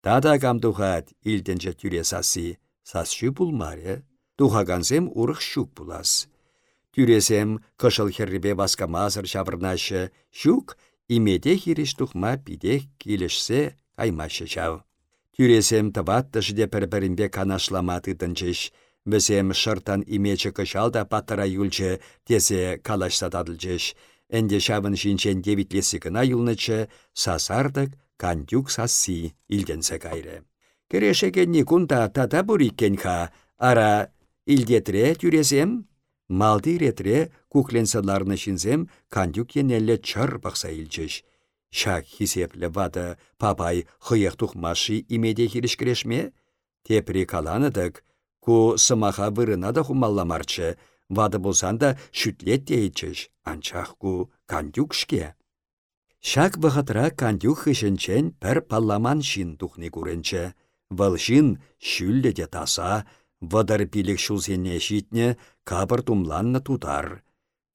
Тада камдухат илтенче тюре сасы, сасшы урық шук пулас. Тюресем кышыл херребе баскамазыр шавырнашы, шук имеде хириш тухма пидех келешсе аймашы шав. Тюресем табатты жде пір-бірінбе канашламаты тынчыш, Бізем шыртан имечі кышалда паттара юлчы тесе калашса тадылчыш. Энде шабын шинчен дебитлесі кына юлнычы, сасардык кандюк сасси илденсе кайры. Керешекенні кунта тата ха, ара илдетре тюресем? Малды ретре кукленсаларны шинзем кандюк енелле чыр бақса илчыш. Шак хисеплі вады папай хыйық тухмашы имеде хирішкірешме? Тепри каланыдык, Ку сымаха вырына да хумалламарчы, вады болсан да шүтлет дейчіш, анчах ку кандюкшке. Шак вғытра кандюк хышынчен пір палламан шин тухны күрінчі. Вăл шин шүлле де таса, вăдыр пилік шулсене шитне кабыр тумланны тутар.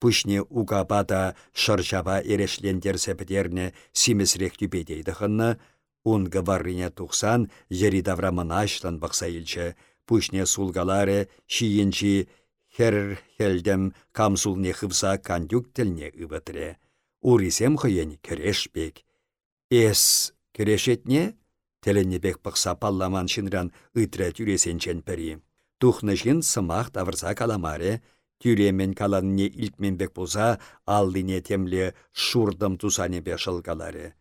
Пүшне угапата шыршаба ерешлендерсе бідерне симесрек түбедейді хынны, унғы варрине тухсан ери даврамына ашлан бақса илчі, пушне сулгаларе шиенчи хер хелдем камсулне хывса кандюк тілне ыбытре. Урисем хыйен керешпек. Эс керешетне? бек пықса палламан шинран ытры тюресенчен пәрі. Тухны жын сымақ тавырса каламаре, тюремен каланне илтменбек болса, алдыне темле шурдым тусанебе шылгаларе.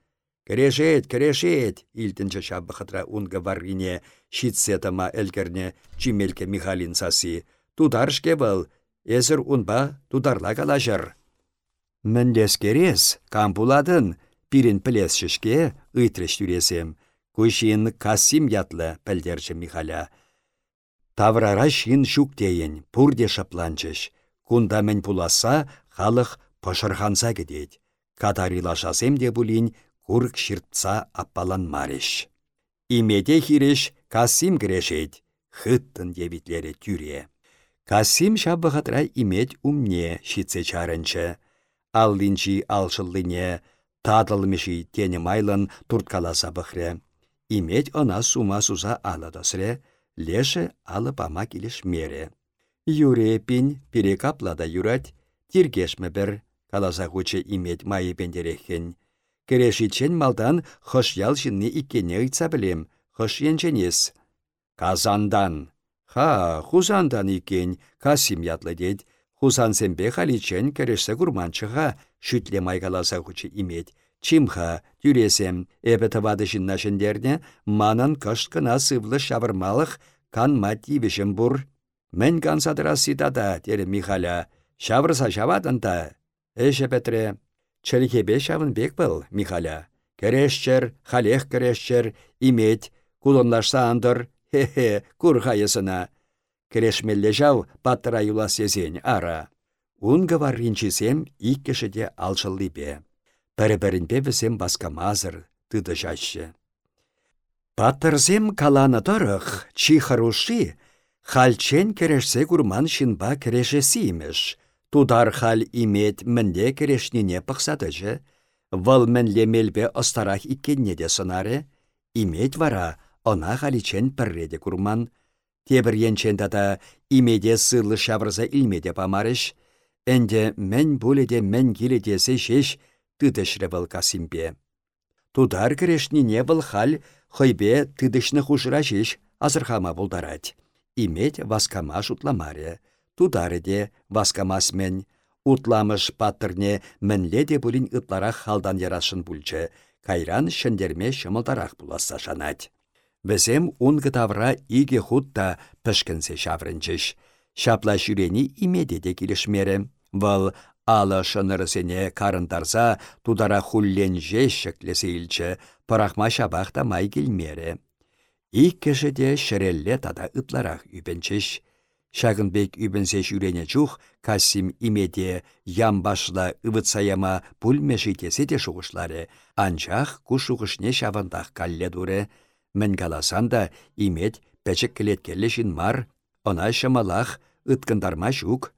Керешет, керешет, илтінчі шабы қытра унғы варрине, шитсетама әлгерне чимелке Михалин сасы. Тударшке был, эзір унба тударла калажыр. Міндес керес, кампуладын, пирин пілес шишке, ыйтреш түресем. Кушин касим ятлы, пәлдерчі Михаля. Таврара шин шук дейін, пурде шапланчыш. Кунда мен пуласа, халық пашырханса кедет. Катарилашасем де булин, курк ширтса аппалан мареш. Имеде хиреш Касим грешет, хыттын дебитлері тюре. Касим шаббығатра имет умне шитсе чарынчы. Аллинчи алшыллыне, тадылмеші тені майлын турткаласа бұхре. Имет она сума суза аладасре, леше алы пама келеш мере. Юре пин перекаплада юрать, тиргешме бір, каласа хуче имет майы пендерехен. Керешичен малдан хош ял жинны иккене ыйтса білем, хыш енченес. Казандан. Ха, хузандан икен, касим ятлы дед. Хузан сенбе халичен керешсе курманчыға, шүтле майгаласа хучы имет. Чимха, тюресем, эбі тавады жиннашындерне, манан кышт кына сывлы шавырмалық кан мати бешім бұр. Мен кансадыра ситада, тере Михаля. Шавырса шавадында. Эше петре. Чәлікебе шавын бек был, Михаля. Керешчер, халех керешчер, имет, Кулонлашса андыр, хе-хе, курхайысына. Керешмелле жау паттыра юла сезен ара. Ун говоринчисем иккешеде алшыллипе. Пәрі-пәрінпе візем баскамазыр, тыды жащы. Паттырзем каланы тұрық, чихаруши, халчен керешсе гурман шинба керешесі имеш. Тудар хал имет мінде керешнене пықсадыжы, выл мінле мелбе ыстарах иккенне де сынаре, имет вара Она халичен пірреде курман. Тебір енчен тата имеде сырлы шаврза илмеде памарыш. Энде мен буледе мен келедесе шеш тыдышры был касимпе. Тудар не был хал хойбе тыдышны хушыра шеш азырхама булдарать. Имет васкама шутламаре. Тударыде васкамас мен. Утламыш паттырне мінледе бұлін ытларақ халдан ярашын бүлчі. Кайран шындерме шымылдарақ буласа шанать. Візем унғы тавра иге хутта пішкінсе шаврынчыш. Шапла жүрені имедеде келішмері. Вал алы шынырысене карындарса тудара хуллен жешшіклесе илчі, парахма шабақта май келмері. Ик кішіде шірелле тада ытларақ үпенчіш. Шагынбек үбінсе жүрене чух, Касим имеде ям башла ывыцаяма пульмеші тесе де шуғышлары, анчах ку шуғышне шавандақ калле дуре. Мін каласан да имет мар, она шамалах ыткандарма жүк.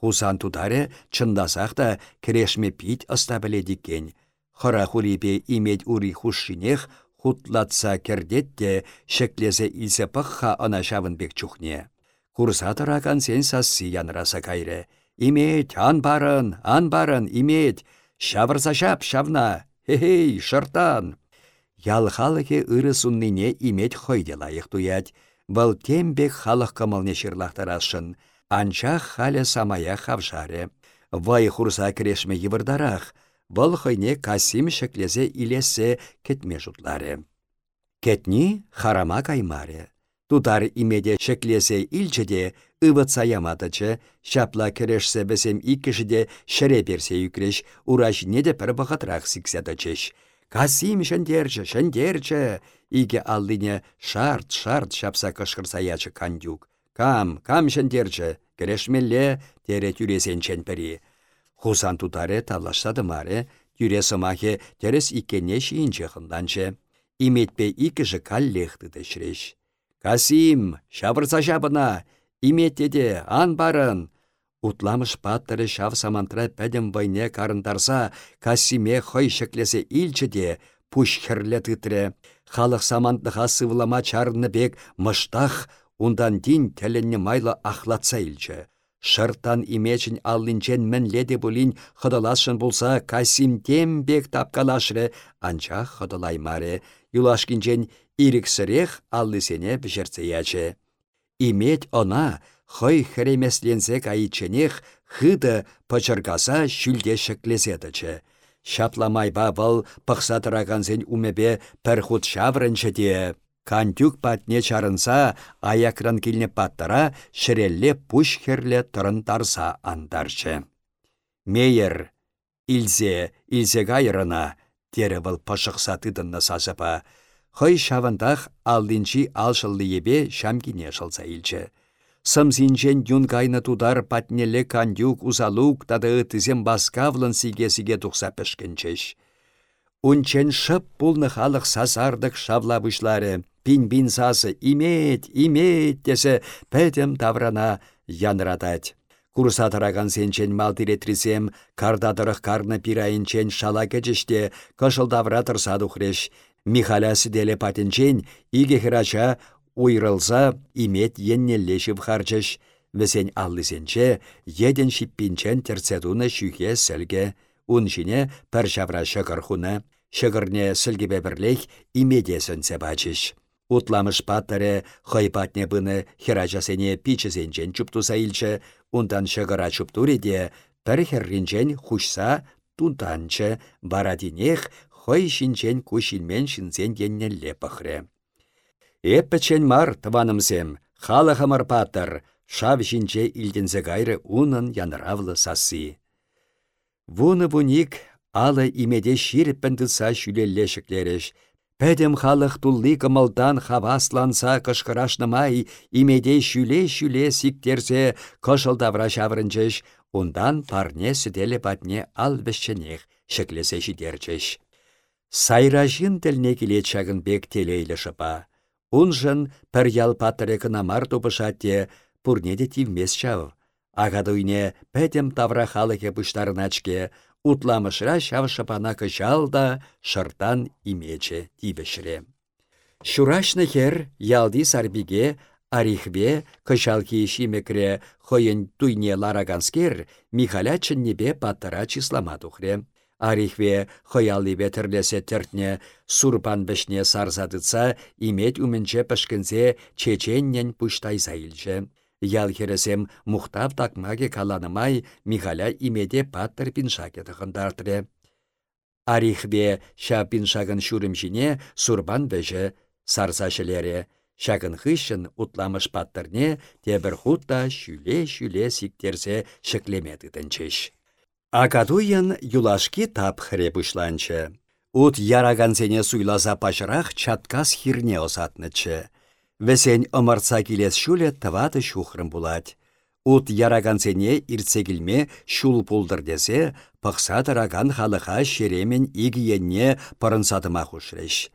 Хусан тутаре чындасақ та керешме пить астабіледікен. Хара хулипе имет ури хушшинех хутлатса кердетте шеклесе илсе пықха ана бек чухне. Курсатыракан сен сасси янраса кайры. Имет, ан барын, ан барын, имет, шавырса шап, шавна, хе-хей, шыртан. Ял халыке ыры суннине имет хойде лайық туять. Бұл тембек халық кымылне. Анчах халя самая хавжаре. Вай хурса крешме йывырдарах. Бұл хойне касим шеклезе илесе кетме жутлары. Кетни харама каймаре. Тутар имеде шеклесе илчеде ывытса яматычы, шапла керешсе бесем иккішіде шыре берсе юкреш, ураш неде пір бұғытрақ сіксетачыш. Касим шындерчі, шындерчі, иге аллине шарт-шарт шапса кышқырса ячы кандюк. Кам, кам шындерчі, керешмелле тере тюресенчен пірі. Хусан тутаре талаштады маре, тюресымахе терес иккене шиінче хынданчы. Иметпе иккіжі каллехты дәшіреш. Касим, шабырса шабына, иметеде, ан барын. Утламыш паттыры шав самантра пәдім вайне карынтарса, Касиме хой шеклесе илчеде, пуш хірлі тытре. Халық самантыға сывлама чарны бек мыштах, ундан дин тәлінне майлы ахлатса илче. Шыртан имечін аллинчен мен леде бұлін хыдалашын болса, Касим тем бек тапкалашры, анча хыдалаймаре. Юлашкинчен иріксірех аллысене яче. Имет она, хой хремесленсе кайченех хыды пачыргаса шүлде шеклезедічі. Шапламайба бұл пықсатыраганзен умебе пәрхут шаврынчы де. Кантюк патне чарынса, аякран килне паттара, шірелле пуш херле тарса андарчы. Мейер, илзе, илзе гайрына, тері бұл пашықса тыдынна сазыпа, Хăй çавантах алдинчи алшыллы ебе çамкине шылса илчче. Сымсинчен юн кайны тудар патнелле кандюк узалук тады тізем баскавлын сиге-сиге тухса пішкінчеш. Унчен шып пулны халық сасардық шавлабышлары, пин-пин сасы имет, имет тесе пәтем таврана янратать. Курсатыраган сенчен малтиретрисем, кардадырық карны пирайынчен шала кечеште, кышылдавра садухреш, Михалясы деле патенчен иге хирача уйрылса имет еннеллешіп харчыш. Весен аллысенче еден шиппинчен терцедуны шүйхе сәлге. Уншине пір шавра шығырхуны. Шығырне сілгебе бірлек имедесін бачыш. Утламыш паттыры хойпатне бұны хирачасене пичесенчен чуптуса илчі, ундан шығыра чуптуре де, пір херринчен хушса тунтанчы, барадинех хой шинчен кушилмен шинсен еннелле пăхрре. Эппечен мар тыванымсем, халы хамар паттыр, шав шинче илденсе гайры унын янравлы сасы. Вуны вуник алы имеде ширппен тытса шүлелле шіклереш, Пәдем халық тулли кымылдан хавасланса кышкырашнымай, имеде шүле-шүле сиктерсе кышылдавра шаврынчыш, ундан парне сүделе патне ал бішченех шеклесе жидерчіш. Сайражын тілне келет шағын бек телейлі шыпа. Унжын пір ял паттырекы намар тупышатте пурнеде тивмес чав. Агадуйне пәтем тавра халыке пыштарыначке, утламышра шав шыпана кычал да шыртан имече тибешре. Шурашны хер ялди сарбиге арихве кычалки шимекре хойын туйне лараганскер Михаля чыннебе паттыра числама тухре. Арихве хыялливе тірлесе тіртне сурпан бішне сарзадыца имет үмінче пішкінзе чеченнен пұштайса илче. Ял хересем мұхтав такмаге каланымай Михаля имеде паттыр пиншаке тұхындартыры. Арихве ша пиншагын шурымшине сурбан бәжі сарсашылере. Шагын хыщын утламыш паттырне тебір хутта шүле-шүле сиктерсе шіклемеді тінчеш. Акадуян юлашки тап хре Ут ярагансене суйласа пашырах чаткас хирне осатнычы. Весен ымыртса келес шуле тывады шухрым булать. Ут ярагансене иртсегілме шул пулдыр десе, пықса тараган халыға шеремен игиенне пырынсатыма хушреш.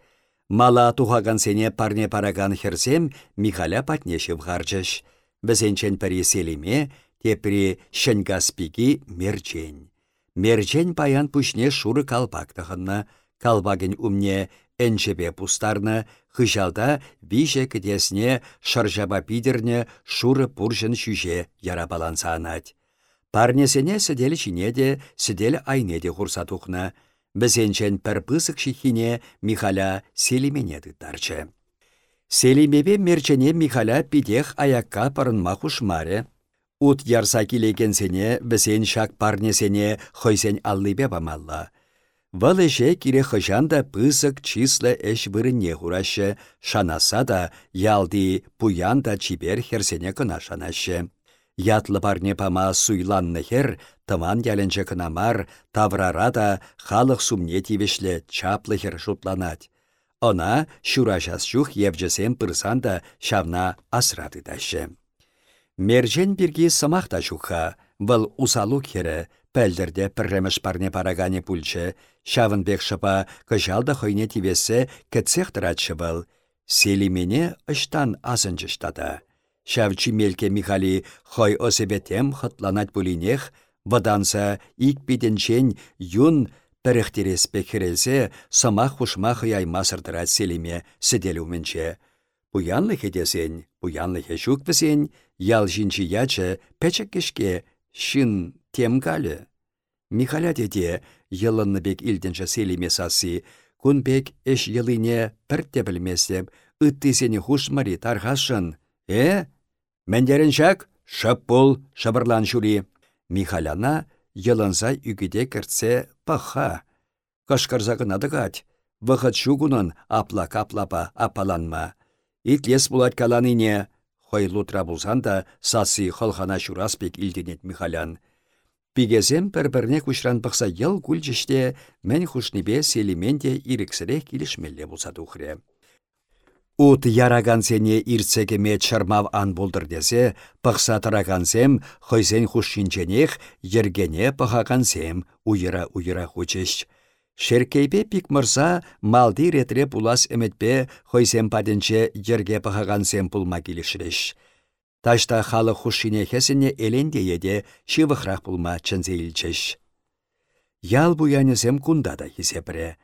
Мала тухагансене парне параган херсем Михаля патне шывғарчыш. Бізенчен пірі селиме, тепри шынгаспиги мерчен. Мерчен паян пушне шуры калпак тахынна, умне Энчепе пустарны, хыжалда виже кедесне шаржаба пидерне шуры пуржын шүже яра баланса анать. Парнесене сіделі чинеде, сіделі айнеде хурса тухна. Бізенчен пір пысық шихине Михаля селимене тарчы. Селимебе мерчене Михаля пидех аякка парынма хушмаре. Ут ярса килекенсене бізен шак парнесене хойсен аллыбе бамалла. Валыше кире хыжанда пысык числе эш вырынне хурашы, шанаса да ялди пуян да чибер херсене кына шанашы. Ятлы парне пама суйланны хер, тыман яленче кынамар, таврара да халық сумне тивешле чаплы хер шутланать. Она шурашас чух евжесем пырсан да шавна асраты. Мержен бірге самақта шуха, бұл усалук хері, пәлдірде пірреміш парне парагане пульче, Шавынбек шыпа кыжалда хойне тивесе кәтсех тыратшы был. Селимене ыштан азынчы штада. Шавчи мелке Михали хой осебетем хытланать пулинех, ваданса ик биденчен юн пәріхтереспе керелсе, самах хушмах яймасырдырат селиме сіделі үмінче. Буянлы хедесен, буянлы хешук бізен, ял жинчи ячы пәчік кешке шын темгалі. Михаля деде бек илденші селиме сасы, бек эш йылыне піртте білмесеп, үттесені хушмари тархашын. Э? Мәндерін шак? Шып бұл, шабырлан шури. Михаляна йылынса үгіде кіртсе паха. Кашқарзағын адығат. Вғыт шугунын апла-каплапа апаланма. Итлес булат каланыне. Хой лутра булсан да сасы илденет Михалян. Пигезем пір-бірне күшран пықса ел күлжіште мән хушнебе селименде ирексірек келішмелле болса тухре. Ут ярагансене ирцегеме чармав ан болдыр десе, пықса тарагансем, хойзен хушшинченех, ергене пахагансем, уйыра-уйыра хучеш. Шеркейбе пик мырса малди ретре пулас эметпе хойзем паденче ерге пахагансем пулма келішреш. Ташта халы хушине хесіне эленде еде шивықрақ бұлма чынзейлчеш. Ял буянесем кундада хисепре.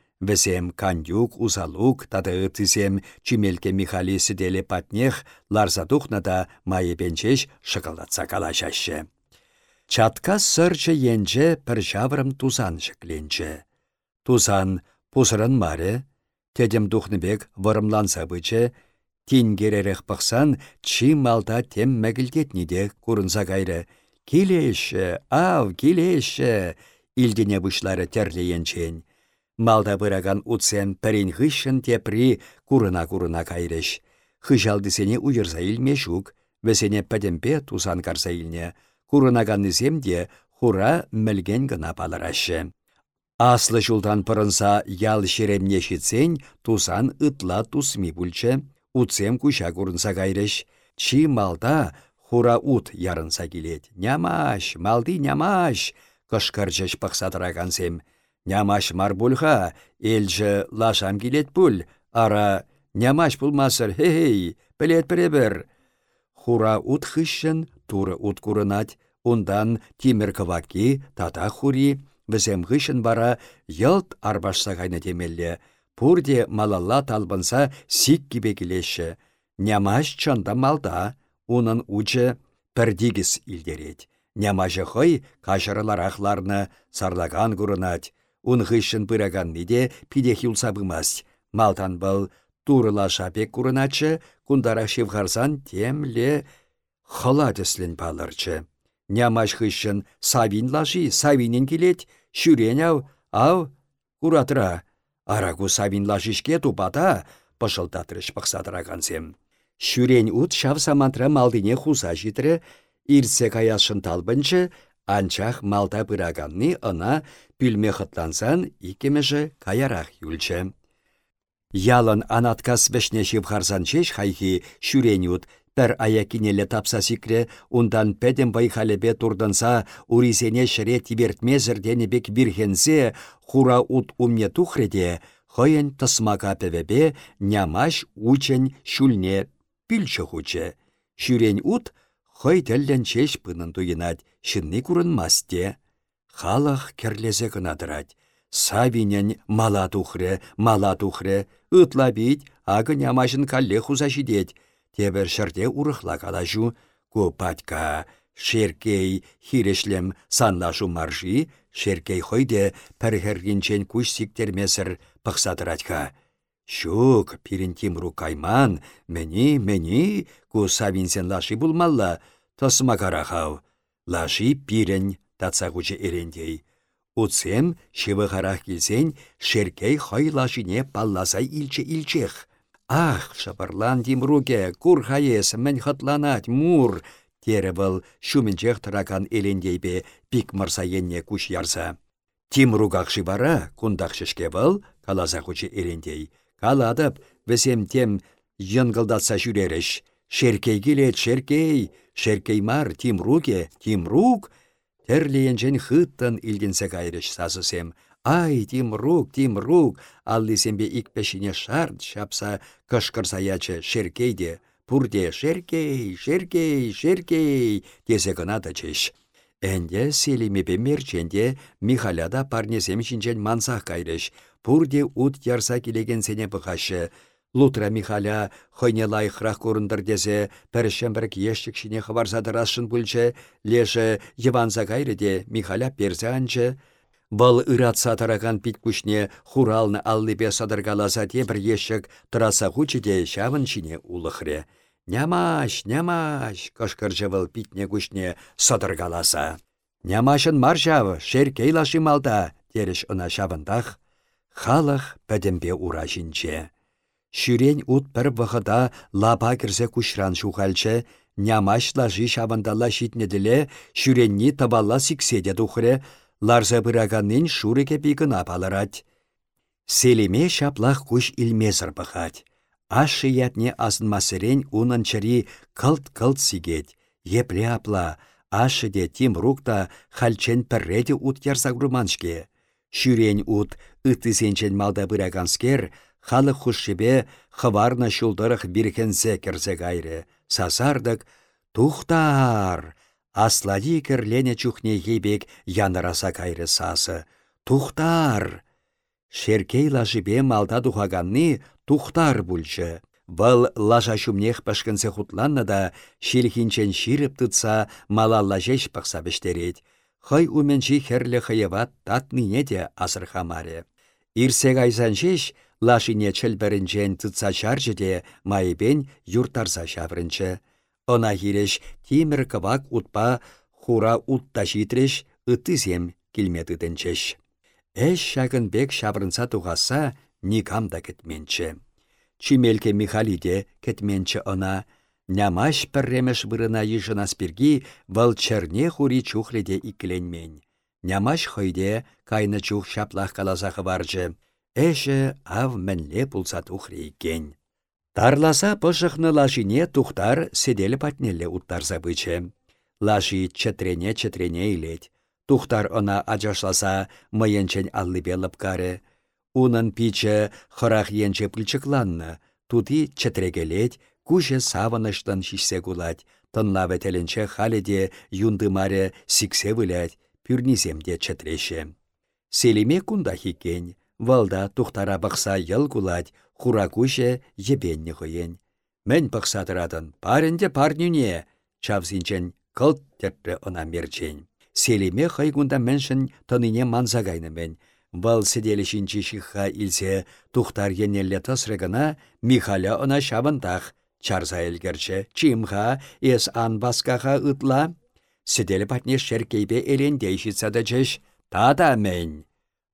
Кандюк, узалук, тады ытысем чимелке Михали сиделе патнех, ларзадухнада майепенчеш шықылдатса калашашы. Чатка сырчы енче пір жаврым тузан жікленче. Тузан пусырын маре, тедем духныбек вырымланса быче, Тингеререх пықсан, чи малта тем мәгілдетніде курынса кайры. Келеші, ав, келеші, илдіне бұшлары терлейенчен. Малда бұраган утсен пәрін ғышын тепри курына-курына кайрыш. Хыжалдысене уйырса илме шук, весене пәдемпе тусан карса илне. Курынаганнысемде хура мәлген гына палырашы. Аслы жулдан пырынса ял шеремне шитсен, тусан ытла тусми бүлчі. Утсем куша курынса кайреш. Чи малда хура ут ярынса келет. Нямаш, малды нямаш, кышкырчыш сем. Нямаш мар бульха, элжі лашам келет пул. Ара нямаш пулмасыр, хей-хей, білет біребір. Хура ут хышын, туры ут курынат, ундан тимір кываки, тата хури, візем бара, йылт арбашса кайны темелле. Пурде малалла талбынса сик кибе келеші. Нямаш чында малда, унын учы пірдігіс илдерет. Нямажы хой кажырыларахларны сарлаган күрінат. Ун хышын пыраган неде пидех юлса бымас. Малтан был турыла шапек күріначы, кундара шевғарсан темле хыла теслен палырчы. Нямаш хышын савин савинен келет, шүрен ау, ау. Арагу савин лажишке тупата, пышылтатырыш пықсадырагансем. Шүрен ут шав самантра малдыне хуза житрі, ирсе каяшын талбынчы, анчах малта пыраганны ына пүлме хытлансан икемежі каярах юлчы. Ялын анаткас вешне шивхарсан чеш хайхи шүренют, пәр аякинелі тапса сикре, ундан пәдем байхалебе турданса, урисене шыре тибертмезір денебек бирхенсе, хура ут умне тухреде, хойын тысмака пәвебе, нямаш учен шүлне пүлчі хуче. Шүрен ут, хой тәллен чеш пынын туйынат, шынны масте. Халах керлезе гынадырать. Савинен мала тухре, мала тухре. Тебір шырде урықла калажу, ку патька, шеркей хирешлем санлашу маржи, шеркей хойде пәрхергенчен күш сиктермесір пықсадыратка. Шук, пирин тимру кайман, мені, мені, ку савинсен лаши булмалла, тосма карахау. Лаши пирен, татсагучы эрендей. Уцем шывығарақ келсен, шеркей лашине палласай илче-илчех. Ах, шапарлан Тимруке, кур хаес, мен хатланать, мур, тере был шуменчех таракан элендейбе пик марса енне куш ярса. Тимругах шибара, кундах шешке был, каласа кучы элендей. Каладып, весем тем йынгылдатса жүререш. Шеркей келет, шеркей, шеркей мар, Тимруке, Тимрук, Терлиенчен хыттан илгенсе кайрыш сазысем. Ай, Тимрук, Тимрук, аллисембе икпешине шарт шапса кышкырса ячы шеркейде. Пурде шеркей, шеркей, шеркей, тесе гына да чеш. Энде селимепе мерченде Михаляда парнесем шинчен мансах кайрыш. Пурде ут ярса келеген сене бұқашы. Лутра Михаля хойне лайықрақ көріндір десе, пәрішембірік ешчік шине хабарсады расшын бүлчі, леші Еванза кайрыде Михаля перзе анчы, Бұл ыратса тараған пит күшне хуралны аллыбе садыргаласа бір ешік тұраса хучыде шавын шине улықре. Нямаш, нямаш, кышкыржы бұл питне күшне садыргаласа. Нямашын маршавы, шеркей малда, теріш ұна шавындақ, халық пәдімбе ура жінче. Шүрен ут бір вғыда лаба кірзе күшран шухалчы, нямаш лажи шабандала шитнеділе, шүренні табалла сикседе дұхре, ларза бұраганнен шуреке пигіна палырать. Селеме шаплах күш илмезір бұхать. Ашы ятне азынмасырен унын чыри кылт-кылт сигет. Епле апла, ашы де тим рукта халчен пірреде ут ярсагруманшке. Шүрен ут ытысенчен малда бұраганскер, халық хушшипе хыварна шулдырых бирхенсе керсе гайры. Сасардык «Тухтар!» Аслади кірлене чухне ебек яныраса кайры сасы. «Тухтар!» Шеркей лажипе малда тухаганны «Тухтар» бульчы. Бұл лажа шумнех пашкынсе хутланна да шилхинчен ширіп тұтса малалла жеш пақса біштерет. Хай уменчи херлі хайыват татныне асыр хамаре. Ирсег айсан жеш лашине чӹлбірінчен тытса чарчыде майбен юртарса çаврынчы. Ына хиреш тимір кывак утпа хура утта çитреш ытысем килме тытынчеш. Эш шагын бек çаврынса туғаса никам да кетменчче. Чимелке Михалиде кетменчче ына, Нямаш пірремеш вырына йышына спирги вăл черне хури чухледе иккленмен. Нямаш хойде кайны чух шаплах каласахы баржы. Эші ав мәнле пулса тухры. Тарласа пышықны лашине тухтар седелі патнелі уттарса бычы. Лаши чәтрене-чәтрене илет. Тухтар она ажашласа мыйынчен аллыбе лыпкары. Унын пичі хырах енче пылчықланны. Тути чәтрегелет, куше савыныштан шишсе кулать. Тынла вәтелінче халеде юндымаре сиксе вылять, пюрниземде чәтреші. Селиме кунда хикен, Валда тухтара бақса йыл кулать, хура куше ебенне хойен. Мен бақса тұрадын, паренде парнюне, чавзинчен кылт теппе она мерчен. Селеме хайгунда меншін тыныне манзагайны мен. Вал седелішінчі шиха илсе тухтар енелле тасрыгына Михаля она шабындах. Чарза елгерче, чимха, ес ан баскаха ытла. Седелі патне шеркейбе элен. Тада мен.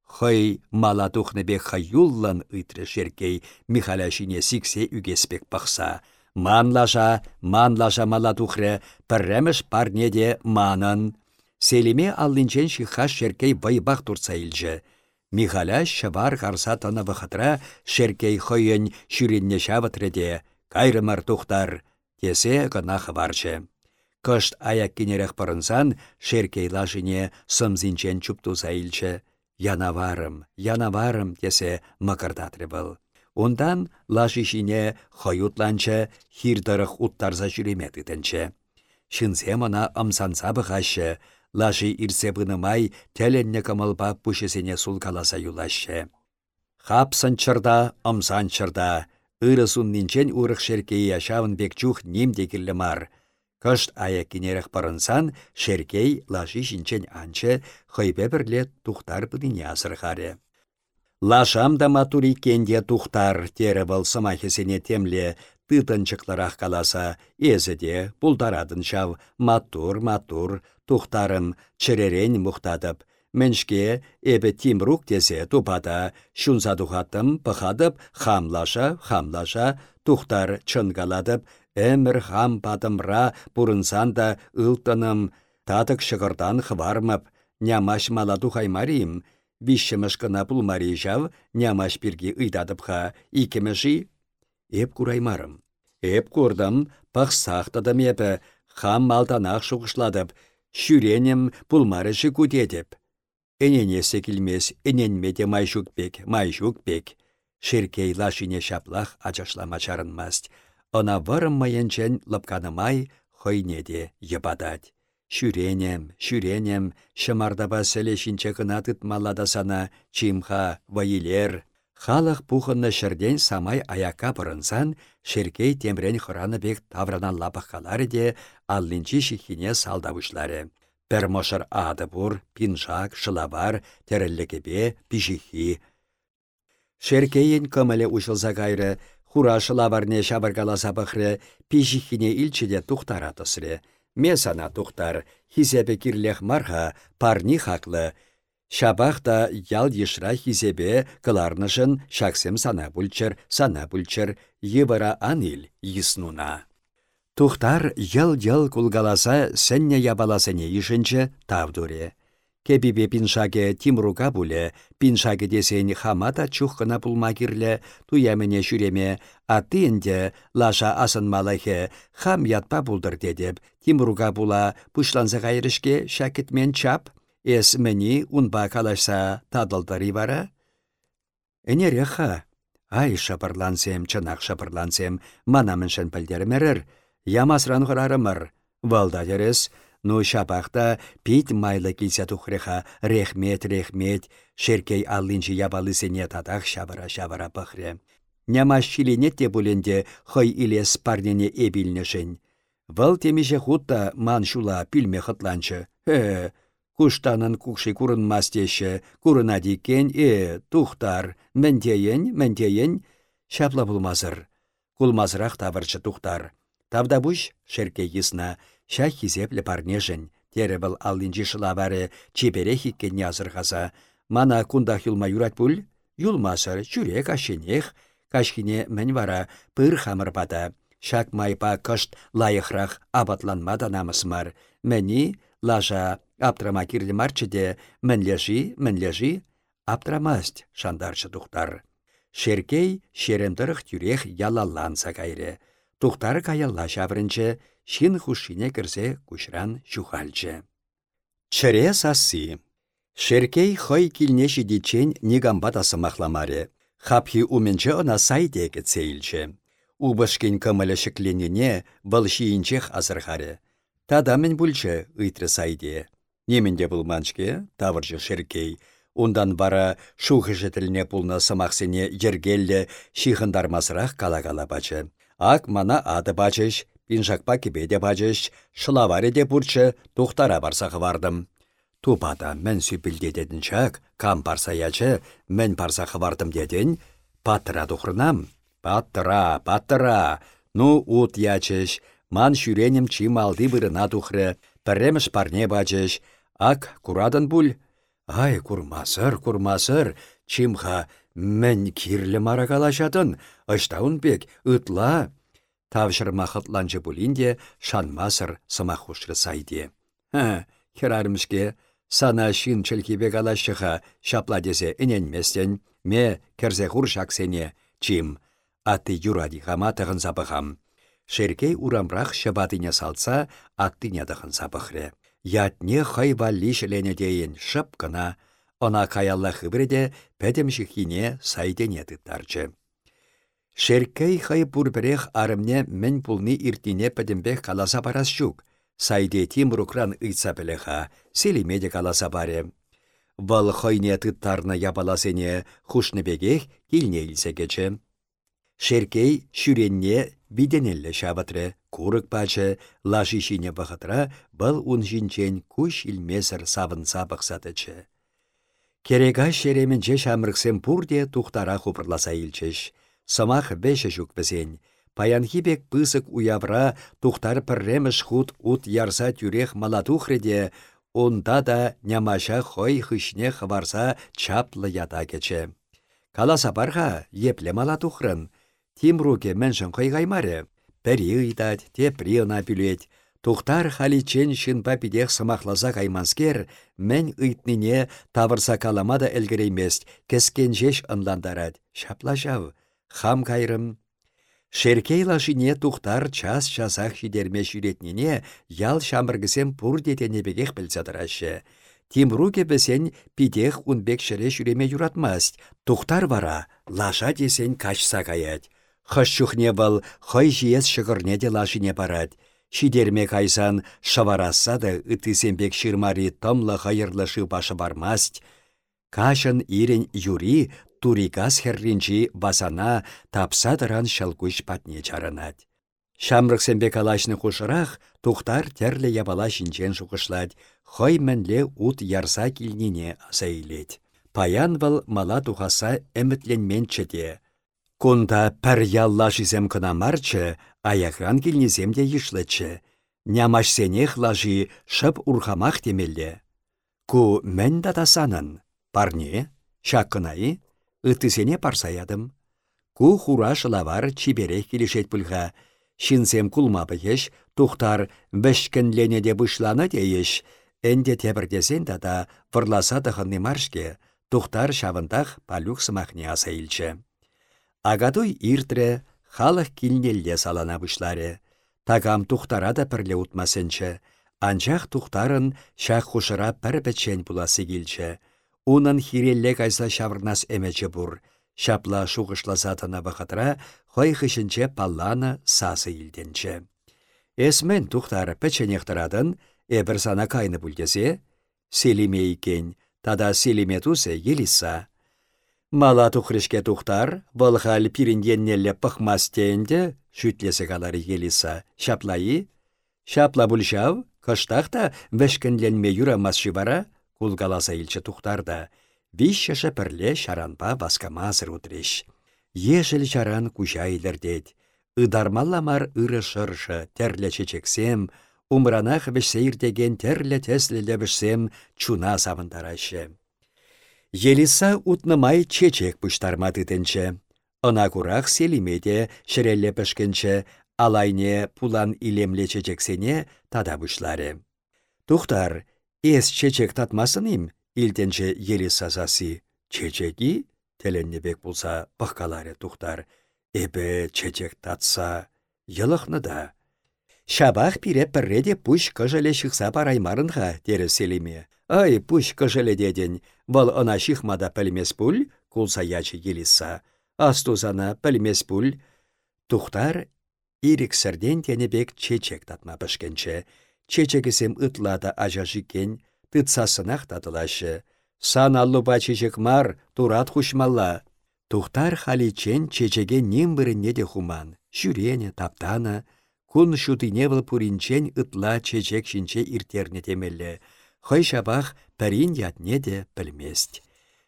Хый мала тухнебе хаюллан ытры шеркей Михаляшине сиксе үгеспек пақса. Манлаша, манлаша мала тухры, пірреміш парнеде манын. Селиме аллинчен шиха шеркей байбақ турца илжі. Михаля шывар қарса таны вахатра шеркей хойын шүренне шавытреде, кайрымар тухтар, тесе гына хыварчы. Кышт аяк кенерех пырынсан, шеркей лашыне сымзинчен. Янаварым, янаварым, тесе мақырдатры был. Ондан лашишине хойутланчы, хирдырых уттарза жүреме тытынчы. Шынсе мана ымсанса бұғашы, лаши ирсе бынымай тәленне кымылпа пушесене сулкаласа юлашы. Хапсан чырда, ымсан чырда, ыры нинчен урық шеркей яшавын бекчух немдегілі мар. Кышт ая кенерек парынсан, шеркей лаши шинчен анчы, хойбе бірле тухтар асырхаре. Лашам да матури кенде тухтар, тері был самахесене темле, тытынчықлырақ каласа, езіде, бұлдарадын шав, матур, матур, тухтарым, чыререн мұқтадып, Меншке эбе тимрук тесе тупата, шунса тухаттым, пăхатып, хамлаша, хамлаша, тухтар чынгаладып, Әмір хам падымра бұрынсан да ылтыным, татық шығырдан хвармып, нямаш маладу хаймарим, вишшіміш кына пулмари жав, нямаш бірге ыйдадыпха, икемеші? Эп кураймарым. Эп курдым, пақсақтыдым епі, хам малтанақ шуғышладып, шүренім пулмарышы күдедіп. Эненесе келмес, эненмеде май жүкпек, май жүкпек. Шеркей лашине шаплах ачашламачарынмаст. Она варым майынчен лыпканымай хойнеде ебадать. Шүренем, шүренем, шымардаба сәлешінче кына малада сана, чимха, вайилер. Халық пухынны шырден самай аяка бұрынсан, шеркей темрен хұраны бек тавранан лапыққалары де аллинчи шихине салдавышлары. Пір мошыр ады бұр, пинжак, шылабар, терілікебе, пижихи. Шеркейін көмілі ұшылза кайры, Хурашы лаварне шабыргаласа пăхрре пижихине илчеде тухтара тăсре. Ме сана тухтар, хизепе кирлех марха, парни хаклы. Шабах та ял ешра хизепе кыларнышын шаксем сана пульчыр, сана пульчыр, йывыра анил йыснуна. Тухтар йыл-йыл кулгаласа сәнне ябаласыне ишінчі тавдуре. Кепипе пиншаке Тимрука пуле, пиншаке десен хамата чухкана пулма кирле, туямене шүреме, а тыйынде лаша малахе хам ятпа пулдыр дедеп, Тимрука пула пушланса кайрышке шакетмен чап, эс мені унба калашса тадылдыры бара? Энереха, ай шапырлансем, чынақ шапырлансем, манамыншын пілдермерір, ямасран валда Ну шапақта пит майлы килсе тухреха рехмет рехмет шеркей аллинчи ябалысене татах шабара шабара пахре. Няма шиленет те буленде хой илес парнене эбилнешен. Вăл темеше хутта ман шула хытланчы. Хе, куштанын кукши курынмастеше, курына дикен, э, тухтар, ментейен, ментейен, шапла булмазыр. Кулмазырақ тавырчы тухтар. Тавда буш, шерке Шах хизепле парнежен, тере был аллинчи шылаваре чебере хиккен язырғаса. Мана кундах юлма юрат пуль? Юлмасыр, ашенех, кашхине мән вара пыр хамыр бада. Шак майпа кышт лайықрақ абатланмада намысмар. Мәни лажа аптрама кирлі марчыде мінлежи, мінлежи, аптрамаст шандарчы тухтар. Шеркей шеремдырық тюрех ялалланса кайры. Тухтар каялла шаврынчы, шин хушине кірсе күшран чухальче. Чыре сасси. Шеркей хой килне шидичен нигамбат асымахламаре. Хапхи уменче она сайдеге цейлче. Убышкин кымылы шекленіне бұл шиінчех азырхаре. Тада мен бүлче ыйтры сайде. Неменде бұл манчке, тавыржы шеркей. Ундан бара шухы жетіліне пулна самақсене ергелле шихындармасырақ кала-кала. Ак мана ады бачыш, Пинжакпа кебеде бачыш, шылаваре де бұрчы тухтара барсағы бардым. Тупада мен сүпілде дедін чак, кам барса ячы, мен барсағы бардым дедін, паттыра тухрынам. Паттыра, паттыра, ну ут ячыш, ман шүренім чим алды бұрына тухры, пірреміш парне бачыш, ак курадын бұл. Ай, курмасыр, курмасыр, чимха, мен кирлі маракалашатын, ыштаун бек, ытла, Тавшыр махытланчы булинде шанмасыр сымахушры сайде. Ха, херарымшке, Сана шин чілкебе калашыға шапла десе иненместен, ме керзе хур шаксене, чим, атты юради хама тығын запахам. Шеркей урамрах шабатыне салса, аттыне тығын запахре. Ятне хайва лишелене дейін шып она каялла хыбреде пәдем шихине сайдене тыттарчы. Шеркей хай пурберех арымне мен пулни иртине пәдембех каласа барас жүк. Сайде тимрукран ыйтса білеха, селимеде каласа баре. Вал хойне тыттарна ябаласене хушнебегех килне илсе. Шеркей шүренне биденелле шабатры, курык пачы, лашишине бахатра, был ун жинчен куш илмесір савын сабықсатычы. Керега шеремен же шамрыксем пурде тухтара хупырласа илчеш. Самах беше жүк бізен. Паянхибек пысык уявра тухтар пірреміш худ ут ярса тюрех маладухреде, онда да нямаша хой хышне хварса чаплы ята кече. Каласа барға епле маладухрын. Тимруке мэншін қойғаймаре. Пәрі ұйдад, те приына бүлет. Тухтар халичен шынпа пидех самахласа кайманскер, мен ыйтнине тавырса каламада әлгіреймест, кескен жеш ынландарад. Шапла жау хам кайрым. Шеркей лашине тухтар час часах шидерме шүретнене ял шамыргысем пур детенебегех білсадырашы. Тимруке бесен пидех унбек шыре шүреме юратмаст. Тухтар вара лаша десен качса каять. Хыш чухне хой жиес шығырне де лашине барад. Шидерме кайсан шавараса да ытысембек шырмари томлы хайырлышы башы бармаст. Кашын ирен юри турикас херринчи басана тапсадыран шалгуш патне чарынать. Шамрыксембе калашны хушырах тухтар терле ябала шинчен шукышлать, хой мәнле ут ярса килнине асайлет. Паян вал мала тухаса әмітленмен чете. Кунда пәр ялла жизем кынамарчы, аякран килнезем де ишлычы. Нямашсенех лажи шып урхамах темелле. Ку мән датасанын. Парне, шаккынайы, ыттысене парсаядым. Ку хура шылавар чиберех келешет. Шинсем кулма еш, тухтар вешкенлене де вышлана дейеш. Энде тебірдесен тата вырласа дығынны маршке, тухтар шавындах палюх сымахне аса илчі. Иртре халық килнелле салана бұшларе. Тагам тухтара да пірле утмасынчы. Анчах тухтарын шах хушыра пір келчі. Унын хирелле кайса шаврнас әмечі бұр. Шапла шуғышласатына бақытыра, хой хышынче палланы сасы илденче. Эсмен тухтары пәченектірадын, әбір сана кайны бүлгезе, селиме икен, тада селиме тусе елиса. Мала тухрышке тухтар, вăлхал пирінденнелле пăхмас тенде, шүтлесе калары елиса, шаплайы. Шапла бұлшав, кыштақта вәшкінленме юрамас шыбара, Кулгаласа илчі тухтарда, вишшаша пірле шаранпа васкамазыр утреш. Ешіл шаран кушайлердет. Ыдармалламар ыры шыршы, терлі чечексем, умранах деген терлі теслілі бішсем чуна савындарашы. Елиса утнымай чечек пұштарма тытынчы. Она курах селимеде шірелле пішкінші, алайне пулан илемле чечексене тада бұшлары. Тухтар, Эс чечек татмасыним, илтенче ели сазасы. Чечеки, теленнебек болса пыққалары тұқтар. Эбі чечек татса, йылықны да. Шабах пире пірреде пуш кыжыле шықса бараймарынға, дері селеме. Ай, пуш кыжыле деден, вал ына шықмада пәлмес пул, кулса ячы еліса. Астузана пәлмес пул. Тухтар, ирік сірден тенебек чечек татма пішкенче. Чечекесем ытлада ажажикен, тытсасынақ татылашы. Сан аллыба чечек мар, турат хушмалла. Тухтар халичен чечеге нимбіріне де хуман. Шүрене, таптана, кун шутыне пуринчен ытла чечек шинче иртерне темелле. Хой шабах пәрін ятне де білмест.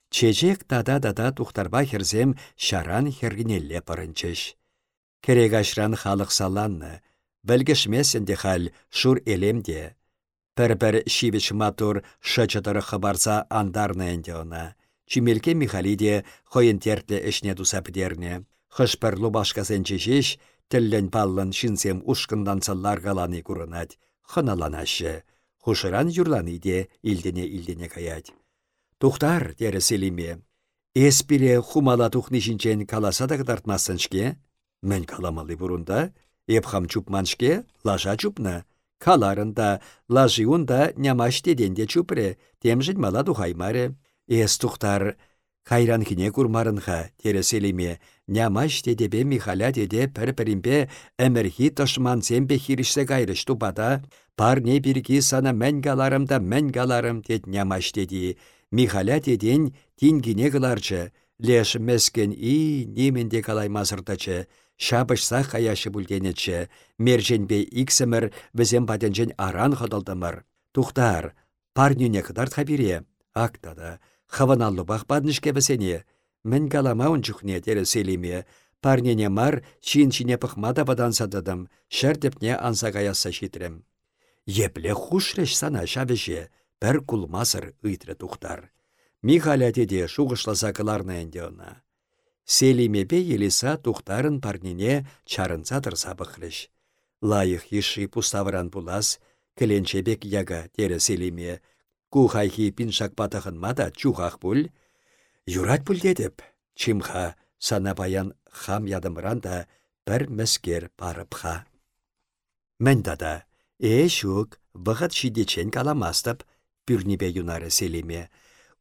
Чечек тада-дада тухтарба херзем шаран хергінелле пырынчыш. Керек ашран халық саланны, Вәлгішмесінде хал шур элемде. Пір-пір шивіш матур шычытыры хабарса андарнайынде она. Чимелке Михалиде хойын тертлі ішне туса підерне. Хышпір лубашкасын чешеш, тіллен паллын шинсем ушкындан саллар галаны күрінат. Хыналанашы. Хушыран юрланы де илдене-илдене каять. Тухтар, дері селиме. Эспире хумала тухны жинчен каласа да кадартмасыншке. Мен каламалы бурунда, епхам чупманшке, лажа чупна. Каларында, лажиунда нямаш деденде чупре, темжін мала тухаймаре. Эс тухтар, Кайран кіне курмарынха, тереселеме, нямаш дедебе Михаля деде пір-пірімбе әмірхи тышман зембе хирішсе кайрыш тупада, парне біргі сана мән галарымда мән галарым дед нямаш деди. Михаля деден тингіне кыларчы, леш мескен и неменде шабышса хаяшы бүлденечі, мерженбе иксімір візем паденжен аран қадалдымыр. Тухтар, парнюне кыдарт хабире, актада, хаваналлы бақ паднышке бісене. Мін галамаун жүхне тере селиме. Парнене мар, чин-чине пықмада бадан сададым, шәрдепне анса гаясса шитрем. Епле хушреш сана шавеше, бір кулмасыр ыйтры тухтар. Михаля теде шуғышласа кыларна әнде. Селимепе елиса тухтарын парнине чарынса тұрса бұқлыш. Лайық еші пуставыран пулас, кіленчебек яга тере селиме, Кухайхи пиншак патахын мада чухах пуль. Юрать пуль дедіп, чимха сана баян хам ядымранда бір мәскер парыпха. Мен дада, э шук, вғыт шидечен каламастып, пүрнебе юнары селеме.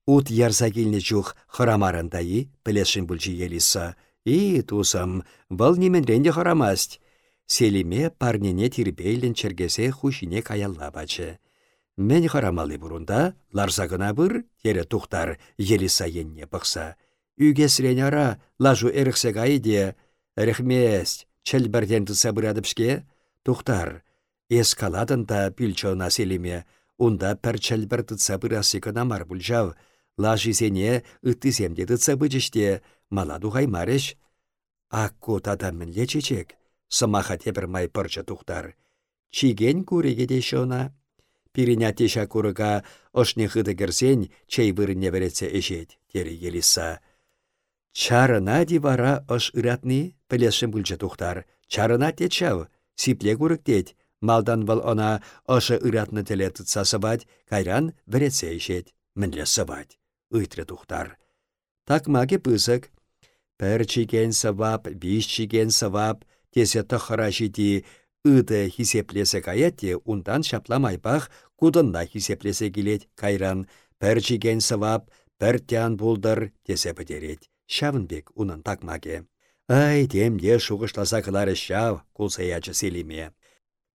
Ут ярса келіне жух хырамарындайы, пілешін бүлжі еліса. И, тусам, бұл неменренде хырамаст. Селеме парнене тирбейлін чергесе хушине каялла бачы. Мен харамалы бұрында, ларзагына бір, ере тұқтар, еліса енне бұқса. Үгесірен ара, лажу әріксе де, әріхмест, чәл бірден тұса бұрадыпшке, тұқтар, эскаладында бүлчауна селеме, онда пәр чәл бір тұтса бұлжау, лажы зене үттіземде тұтса бұжыште, маладу ғаймарыш. Акку тадамын лечечек, сымаха тебір май пырчы тұқтар. Чиген көреге шона, Пириня теша курыга ошне хыды кірсен, чей вырынне беретсе эшет, тері еліса. Чарына вара ош ыратны, пілешім бүлчі тухтар. Чарына течав, сипле тет, малдан вал она ошы ыратны тіле тұтса кайран беретсе эшет, ыйтры тухтар. Так маге пызык, пір чиген сывап, биш чиген сывап, тесе тұхыра жиди, Ыды хисеплесе каятте ундан шапламайпах кудында хисеплесе келет кайран, пір жиген сывап, пір тян булдыр тесе бідерет. Шавынбек унын такмаге. Ай, темде шуғышласа кылары шав, кулсаячы селиме.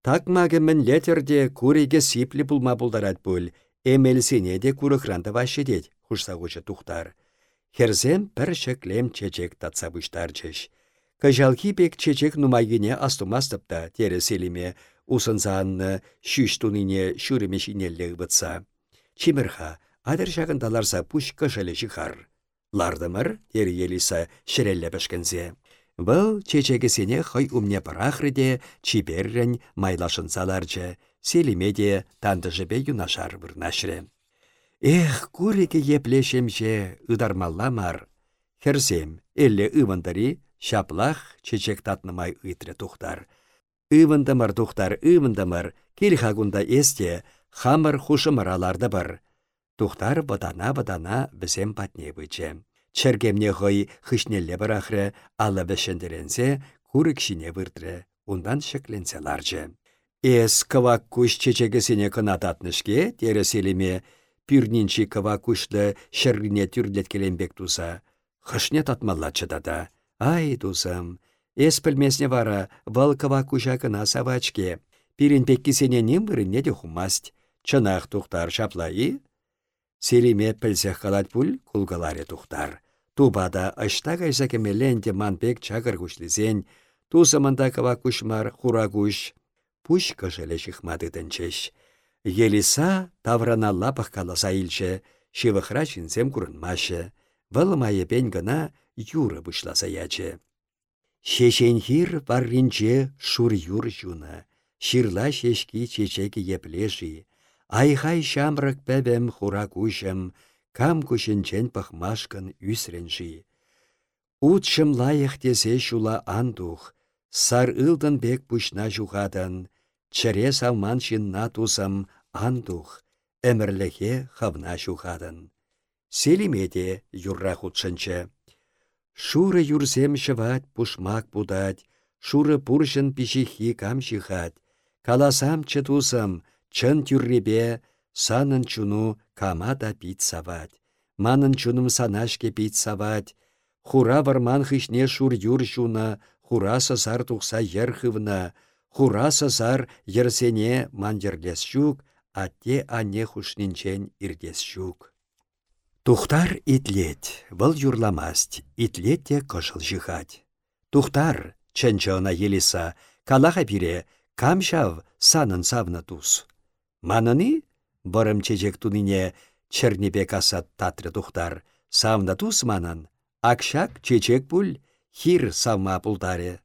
Такмаге мін летерде куриге сиплі булма булдарат бұл, эмелсене де курықранды вашедет, хушсағучы тухтар. Херзем пір шеклем чечек татса чеш. Кажалхи пек чечек нумайгине астумастыпта тере селиме усынзанны шүш тунине шүремеш инелле бытса. Чимірха, адыр таларса пуш кышылы жихар. Лардымыр, тере елиса шірелле бішкінзе. Бұл чечегісене хой умне парахрыде чиберрен майлашынсаларчы, селиме де тандыжыбе юнашар бұрнашры. Эх, куреке еплешемше ыдармалламар. Херсем, элле ывандари Шаплах чечек татнымай ыйтре тухтар. Ывындымыр тухтар, ывындымыр, кел хагунда есте, хамыр хушымыр аларды бір. Тухтар бадана-бадана бізем патне бычы. Чергемне ғой хышнелле бір ахры, алы бішіндіренсе, курык шине выртры, ундан шекленсе ларжы. Эс кывак күш чечегісіне кынататнышке, тереселеме, пюрнинчи кывак күшлі шыргіне түрлеткеленбек туса. Хышне татмалла чыдада. Ай, тусам, эс пілмесіне вара, валкова кушакына савачке. Пирин пеккисене нем не де хумасть. Чынақ тухтар шаплайы? Селиме пілсех қалат пул кулгаларе тухтар. Тубада ашта кайса кемеленде манпек чагыр кушлисен, тусамында кава кушмар хура куш. Пуш кышеле шихмады тенчеш. Елиса таврана лапах каласа илче, шивыхра чинсем курынмашы. Вăл пень гына юры бұшласа ячы. Шешенхир барринче шур юр жуна, ширла шешки чечеки еплеши, айхай шамрак пәбем хура кушам, кам кушенчен пахмашкан үсренши. Утшым лайық тесе шула андух, сар ылдын бек пушна жухадан, чыре салман шинна тусам андух, әмірліге хавна шухадын. Селимеде юрра худшынчы. Шуры юрсем шывать пушмак будать, шуры пуршын пишихи каласам чытусам, чын тюрребе, санын чуну камада пит савать. Манын чуным санашке пит савать, хура варман хышне шур юр жуна, хура сазар тухса ерхывна, хура сазар ерсене мандерлес щук, а те ане хушнинчен ирдес щук. Тухтар итлет, вăл юрламасть, итлетте кышыл жихать. Тухтар, чăнчăна елеса, калаха пире, камшав санын савна тус. Маныни, бұрым чечек тунине, чернепе касат татры тухтар, савна тус манын, акшак чечек пуль, хир савма пултаре.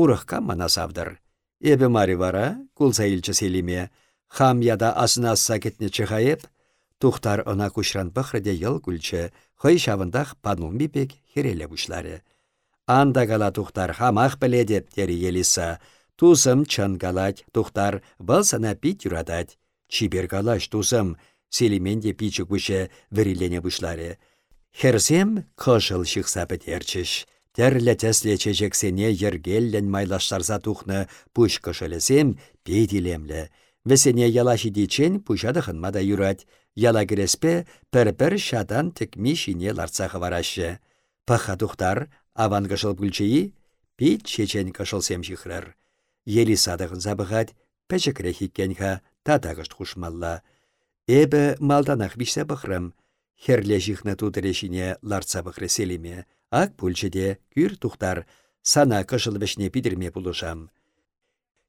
Урыққа мана савдыр. Эбі вара, кулса илчі селиме, хам яда асынасса кетне чыхайып, Тухтар она кушран пăхрде йыл күлчче, хăй çавындах панумби пек хереле пучларе. Анда кала тухтар хамах пеледеп тери елиса. Тусым чын галать, тухтар вăл сана пит юратать. Чибер калаç тусым, селименде пичі күше вірилене пучларе. Херсем кышыл пітерчіш. Тәрлі тәсле чечексене ергеллен майлаштарса тухны пуш кышылесем пейдилемлі. Весене ялаши дичен пушадықын мада юрать. Яла кереспе пір-пір шадан тікмі шине ларцағы варашы. Паха тухтар, аван кышыл пүлчейі, пит чечен кышылсем жихрар. Ели садығын забығад, пәчікірі хиккенха татағышт хушмалла. Эбі малданақ бішсе бұқрым, херле жихны тудырешіне ларца бұқры селеме, ак пүлчеде күр тухтар, сана кышыл бішне пидірме пулышам.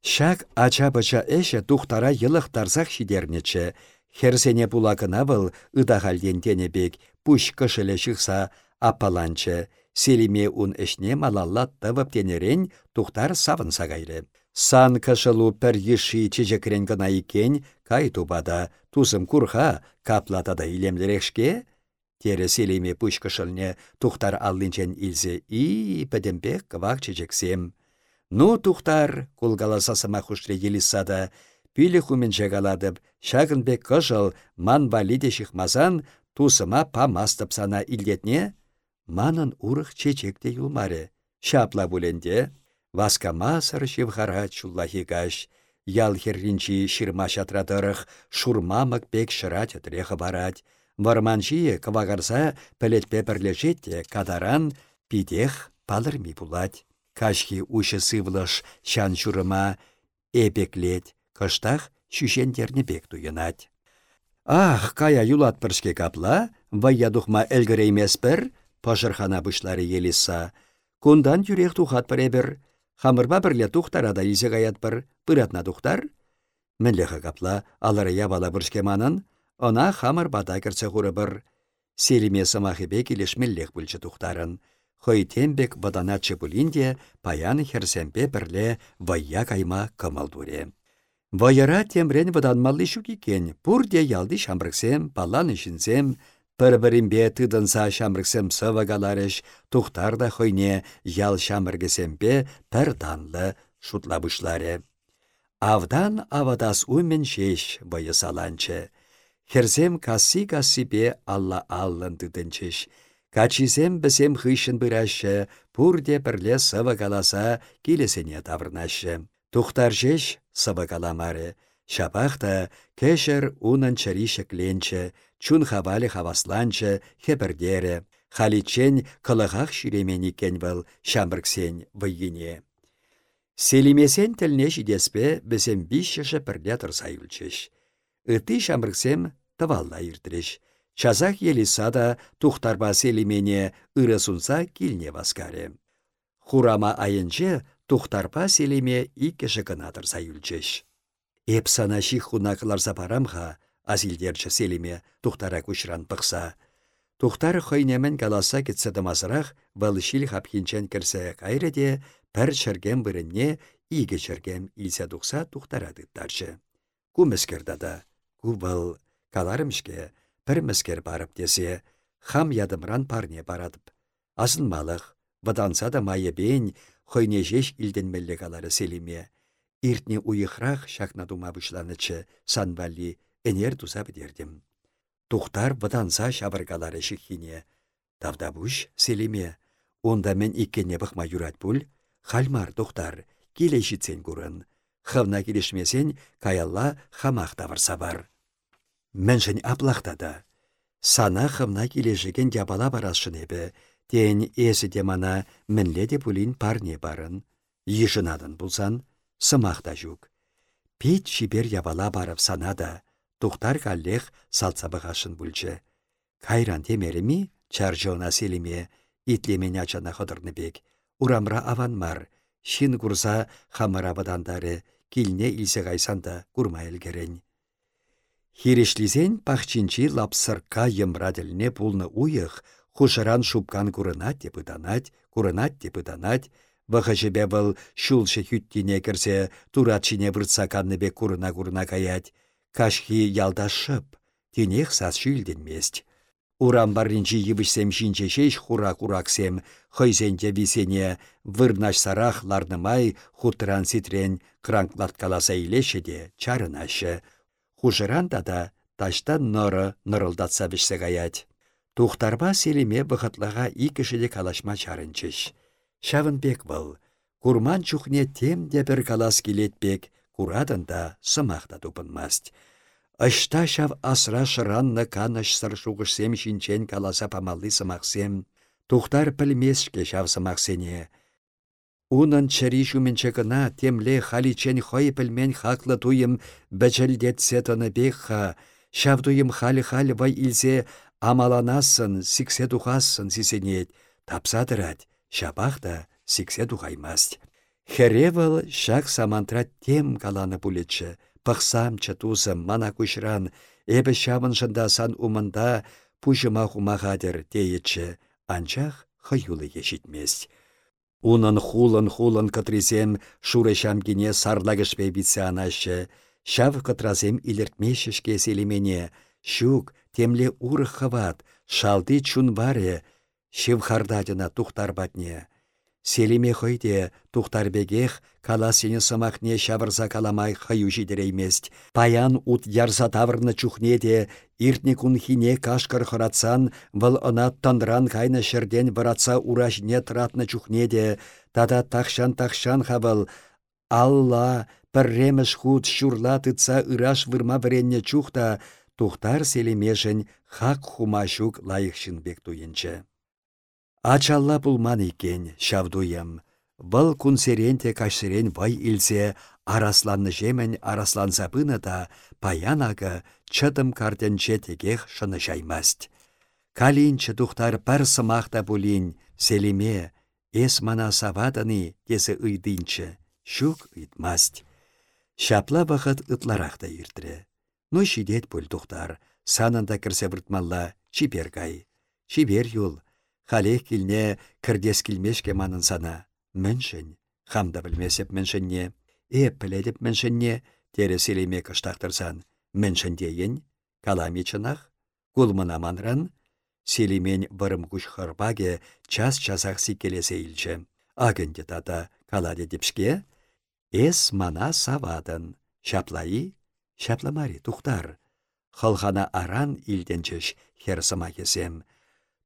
Шак ача-быча эші тухтара йылық тарзақ шидернече, Херсене пулакына был ыдахалден тенебек пуш кышыле шықса апаланчы, селиме ун эшне малалла тывып тенерен тухтар савын. Сан кышылу пір еші чечекрен гына икен, кай тубада, тузым курха, каплатада илемлерешке, Тере селиме пуш кышылне тухтар аллинчен илзе и пәдембек квак чечексем. Ну, тухтар, кулгаласа сама хушре елисада, пилі хуменче галадып, бек кыжыл ман валиде шихмазан тусыма памастып сана илдетне, манын урых чечекте юлмаре. Шапла буленде, васкама сыр шевхара чуллахи гаш, ял херринчи ширма шатрадырых, шурмамык бек шыра тетреха барать, Варманчие кавагарса пелетпе пірлешетте кадаран пидех палырми булать. Кашхи ушы сывлыш шан шурыма эпеклет, Кыштах шүшентерні бек туйынать. Ах, кая юлат піршке капла, вайя духма әлгіреймес бір, пашырхана бұшлары еліса. Кундан юрек тухат бір әбір, хамырба бірле тухтарада изе гаят бір, бұратна тухтар. Мінлеха капла, ябала біршке манын, она хамыр бада бір. Селиме самахыбек илеш міллех бүлчі тухтарын. Хойтенбек баданачы бұлінде паян херсемпе бірле вайя кайма кымылдуре. Ваяра темрен ваданмалли шукикен, пурде ялди шамрыксем, палан ішінсем, пір-бірімбе тыдынса шамрыксем сыва галарыш, тухтар хойне ял шамргесемпе пір данлы шутлабышларе. Авдан авадас умен шеш вайы Херзем касси-кассипе алла аллын тыдынчыш. Качизем бізем хыщын бұрашы, пурде бірле сыва галаса келесене таврнашы. Тухтар жеш сывы каламаре, шапахта кешер унан чари шекленче, чун хавали хавасланче, хепірдере, халичен кылығақ ширемени был шамбірксен вайыне. Селимесен тілне жидеспе бізем бишші пірде тұрса шамбірксем тавалла иртіреш. Чазақ елисада тухтарба селимене ырысунса килне васкаре. Хурама айынче тухтарпа селеме иккеше кынатыр сайылчеш. Эп сана ших хунакыларса парамха, азилдерчі селеме тухтара күшран пықса. Тухтар хойнемен каласа кетсе дымазырақ, валышил хапхинчен кірсе кайреде, пәр чыргем бірінне иге чыргем илсе тухса тухтарады тарчы. Ку да, ку был каларымшке, пір міскер барып десе, хам ядымран парне барадып. Азын малық, ваданса да майы бейн, хойне жеш илденмелле калары селиме. Иртне уйықрақ шакна дума бұшланычы санвалли энер туза бідердім. Тухтар бұданса шабыргалары шықхине. Тавдабуш селеме. Онда мен иккене бұқма юрат бұл. Хальмар тухтар, келе житсен көрін. Хавна келешмесен каялла хамақ тавырса бар. Міншін аплақтада. Сана хывна келешеген дябала барашын ебі, тен есі де мана мінле де пулин парне барын. Ешінадын бұлсан, сымақта жүк. Пет шибер ябала барып санада, тухтар каллех салцабығашын бүлчі. Кайран темеріми, чаржона селеме, итлемен ачана қыдырны бек. Урамра аванмар, шин курса хамыра бадандары, килне илсе кайсанда курма елгерен. Хирешлизен пахчинчи лапсырка емраділіне пулны уйық, хушаран шупкан курынат те пытанать, курынат те пытанать, Вахачебе был шулшы хүттине кірсе, туратчине выртса канныбе курына-курына каять. Кашхи ялдашып, тенех сас шүлденмест. Урам барринчи йывышсем шинче шеш хура-кураксем, хойзенде висене вырнаш сарах ларнымай хутран ситрен кранклаткаласа илеше чарынашы. Хужыран да таштан нырылдатса бішсе гаять. Тухтарба селеме бұғытлаға икішілі калашма чарынчыш. Шавынбек был. Курман чухне тем де бір калас келетбек, курадында сымақта тупынмаст. Ашта шав асра шыранны каныш сыр шуғышсем шинчен каласа памалли сымақсем, тухтар пілмеске шав сымақсене. Унын шуменче гына темле халичен хой пілмен хаклы туйым бәчілдетсе тыны бекха, шав туйым халі-халі вай илсе амаланасын, сиксе тухасын сисенет, тапсадырать. Шапахта сиксе тухаймасть. Херевал шак самантра тем каланы пулетче, пахсамчы тузым мана кушран, эбі шавын сан умында пушыма хумахадыр дейетче, анчах хаюлы ешітмест. Унын хулын-хулын кытрисем шуры шамкине сарлагышпе бітсе анашы, шав кытразем илертмешішке селемене, щук темле урых шалды чун баре, Шивхардадына тухтар батне. Селиме тухтарбегех кала сені сымақне шавырза каламай хаю жидереймест. Паян ут ярза таврны чухнеде, иртне хине кашкар хоратсан, выл ына тандран кайны шерден варатса уражне тратны чухнеде, тада тахшан-тахшан хавыл. Алла, пірреміш худ шурла тыца ыраш вырма віренне чухта, тухтар селемешін хак хумашук лайықшын бек туйынчы. Ачалла пулман икен, шавдуям. Бұл кунсеренте кашсерен вай илсе, арасланны жемен арасланса пына да, паянага чытым картенче тегех шыны жаймаст. Калинче тухтар пар сымақта булин, селиме, эс мана савадыны тесі ыйдынчы, шук ыйтмаст. Шапла вақыт ытларақта иртірі. Ну шидет пөл тухтар, санында кірсе бұртмалла, чипергай. Чибер юл, халех килне кірдес килмешке манын сана. Міншін, хамда міншінне, эп піледіп міншінне, тере селеме кыштақтырсан. Міншін дейін, калами чынақ, кулмына манран, селемен вырым күш хырбаге час-часақ сикелесе илчі. Агынде тата каладе депшке, эс мана савадын, шаплайы, шапламари тухтар. Хылхана аран илденчеш херсыма кесем.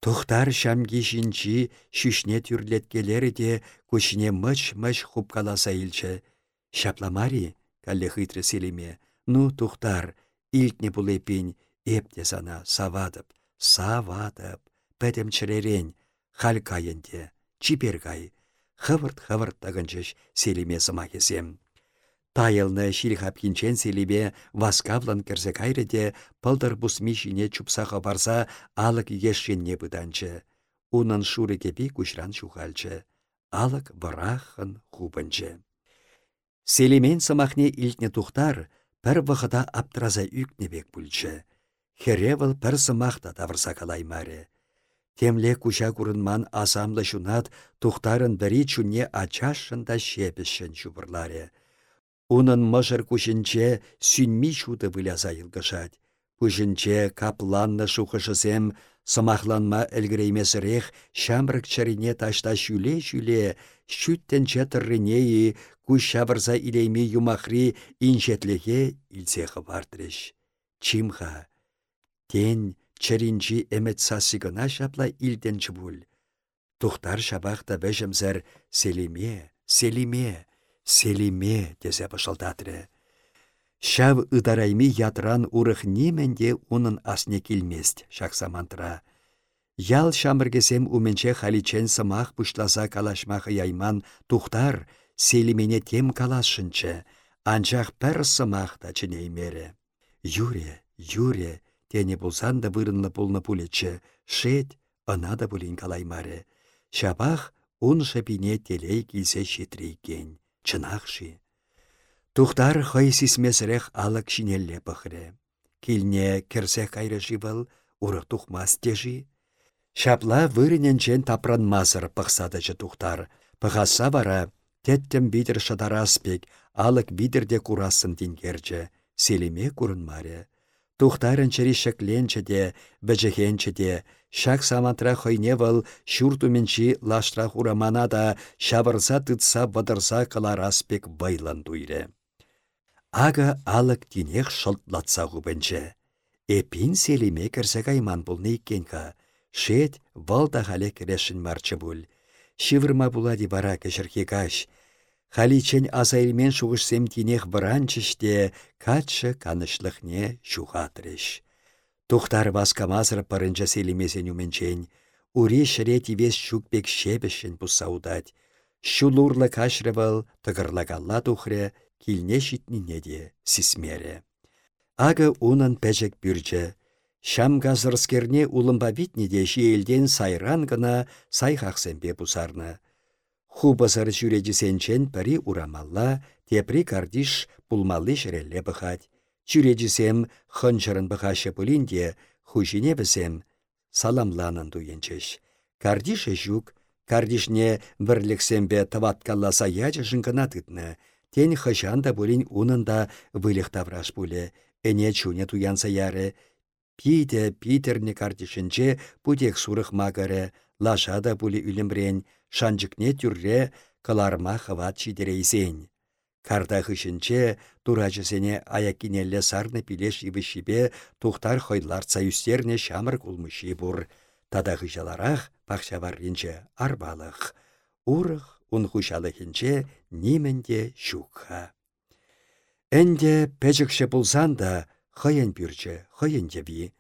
Тухтар шамги шинчи шүшне тюрлеткелері де көшіне мыч-мыч хупкаласа илчі. Шапламари, калле хытры селеме, ну тухтар, илтне бұлепін, эпте сана савадып, савадып, пәдім чіререн, хал кайынде, чипергай, хывырт-хывырт тагынчыш селеме сыма кесем. Тайылны шилхапкинчен селебе васкавлан кірзе кайрыде пылдыр бусмишине чупсаха барса алык ешшенне бұданчы. Унын шуры кепи күшран шухальчы. Алык варахын хубынчы. Селемен сымахне илтне тухтар, пір вғыда аптраза үкнебек бүлчі. Херевыл пір сымақта тавырса калаймаре. Темле куча курынман асамлы шунат тухтарын бірі чүнне ачашында шепішін шубырларе. Унын мыжыр күшінче сүнми шуды выляза йылгышать. Пүжінче капланны шухышысем сымахланма әлгіреймесірех шамрык чарине ташта шүле-шүле, шүттен чатыррынеи күш шабырса илейми юмахри инжетлеге илсеғы бардырыш. Чимха, тен чаринчи эмет сасыгына шапла илден чыбул. Тухтар шабақта бәжімзір селиме, селиме, селиме десе башылдатры. Шав ыдарайми ятран урых неменде унын асне килмест, шақсамантыра. Ял шамыргесем уменче халичен сымах пушласа калашмахы яйман тухтар селимене тем калашынчы, анчах пәр сымах та чынеймере. Юре, юре, тене булсан да вырынны пулны пулечче, шет, ына да булин калаймаре. Шабах ун шапине телей килсе шитрейкен, чынақши. Тухтар хай сисмесрех алак шинелле пăхрре. Килне керсе кайры живыл, урық тухмас тежи. Шапла мазыр пăхсадычы тухтар. Пăхаса вара, теттем бидер шадараспек, алык бидерде курасын тингерче, селиме курынмаре. Тухтарын чыришекленче де, бәжехенче де, шак самантра хойне вăл çуртуменчи лаштрах урамана да çавырса тытса бăдырса калараспек байлан туйре. Ага алык тинех шылтлатса губенче. Эпин селиме кірсе кайман бұлны иккенка. Шет валда хале керешін марчы бұл. Шивырма булади бара кешірхи каш. Халичен азайлмен шуғышсем тинех бұранчыште качы канышлықне шуғатырыш. Тухтар васкамазыр парынча селимесен уменчен. Ури шрет вес шукбек шебешін бұсаудать. Шулурлы кашрывал тұғырлагалла тухре, килне çитнине те сисмере. Ага унан пәжек бюрче. Шам газырскерне улымба витне де елден сайран гына сайхақсембе пусарны. Хубасар сенчен пари урамалла, тепри кардиш пулмалли жрелле бұхать. Чүрежісем хынчырын бұхашы пулинде, хужине бізем саламланын дуенчеш. Кардише жук, кардишне бірліксембе таваткалласа яжышын гына тытны, Тен хăçан та пулин унында вылех тавраш пуле. Эне чуне туянса яре. Пите питерне картишінче путек сурых магаре, лаша да пулі үлімбрен, шанчыкне тюрре каларма хыват чидерейсен. Карта хышынче турачысене аякинелле сарны пилеш ивышипе тухтар хойларца үстерне шамыр кулмыши бур. Тада хыжаларах пахчаварринче арбалых. Урых ун хушалыхінче нименде шукха. Энде пәжікші бұлсан да хыйын би.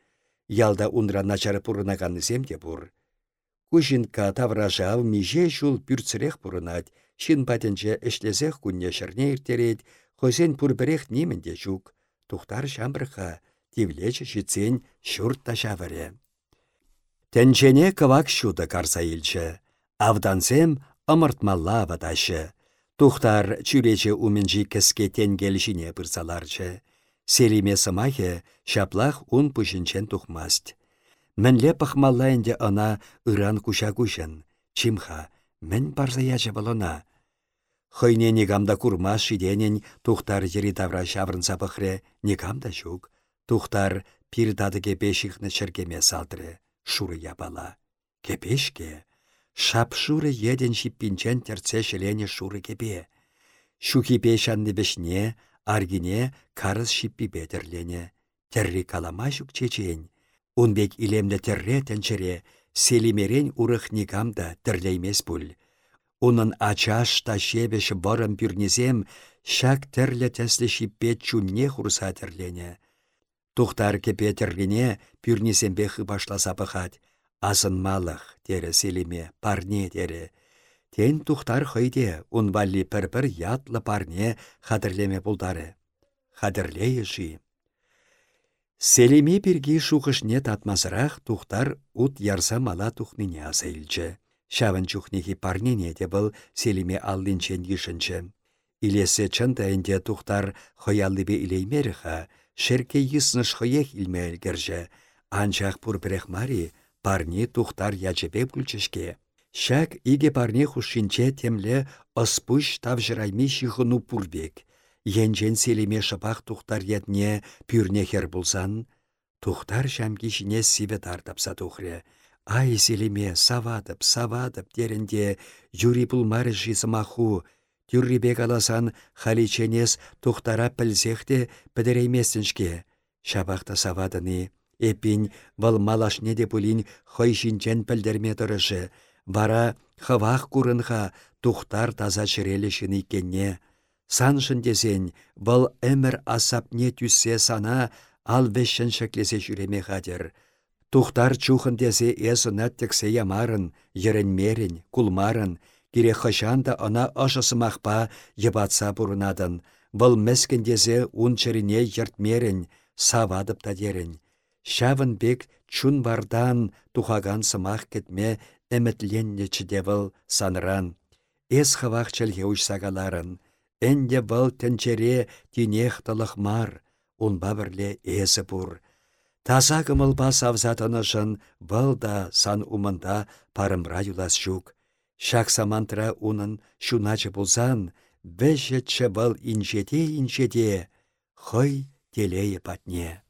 Ялда унра начары пұрынағаны земде бұр. Кушинка тавражав меже жул бүрцірек пұрынат, шин патенче эшлезех күнне шырне иртерет, хозен пұрбірех неменде жук. Тухтар шамбырха, тивлечі житсен шүрт ташавыре. Тәнчене кывак шуды карса илчі. Авдансем ымыртмалла. Тухтар чүрече уменжи кіске тенгелшіне бұрсаларчы. Селиме сымахе шаплах ун пүшінчен тухмаст. Мінле пахмаллайынде ана ыран куша кушын. Чимха, мін барзаячы болына. Хойне негамда курмас шиденен тухтар ери тавра шаврынса пықре негамда жук. Тухтар пир кепешіхні шыргеме салдыры. Шуры ябала. Кепешке Шапшуры еден шиппинчен терце шелене шуры кепе. Шухипе шанны бешне, аргине карыз шиппи бедерлене. Терри калама шук чечен. Унбек илемде терре тенчере, селимерен урых никамда тірлеймес бұл. Унын ачаш та шебеш барым пюрнезем, шак терле тәслі шиппе чунне хурса терлене. Тухтар кепе терлине пюрнезембе башласа пыхать малық, тере селеме, парне тере. Тен тухтар хыйде, унвалли пір-пір ятлы парне хадірлеме бұлдары. Хадірлейі жи. Селеме бірге шуқышне татмасырақ тухтар ут ярса мала тухныне асайлчы. Шавын чухнехи парнене де бұл селеме ешінші. Илесе чындайынде тухтар хыяллыбе илеймеріха, шерке йысныш хыех илмейл герже, анчах пурпірех мари, парни тухтар ячепе пульчешке. Шак иге парне хушинче темле оспуш тавжырайми шихыну пурбек. Енчен селеме шапах тухтар ятне пюрне хер булсан, Тухтар çамки çине сиве тартапса тухрре. Ай селеме савадып, савадып дерінде юри пулмары жизымаху. Тюррибе каласан халиченес тухтара пілзехте пӹдереймесіншке. Шабақта савадыны. Эпин вăл малашне де пулин хăйшинчен пӹлдерме тырышы. Вара хывах курынха тухтар таза иккенне. Саншын десен, вăл ӹмір асапне түссе сана ал вешшін шеклесе жүреме хадер. Тухтар чухын десе эсі нәттіксе ямарын, еренмерін, кулмарын, кире хышанда ына ашысымақпа ебатса бұрынадын. Бұл мәскін десе унчырине ертмерін, савадып та дерін. Шавын бек чун бардан тухаган сымақ кетме әмітленне чидевіл санран. Эс хавақ чәлге ұшсагаларын. Әнде бұл тәнчере тинех мар, унба бірле эсі бұр. Таза кымылба савзатынышын бұл да сан умында парымра юлас жүк. Шак самантра унын шуначы бұлзан, бәшетші бұл инжеде-инжеде, хой телейі патне.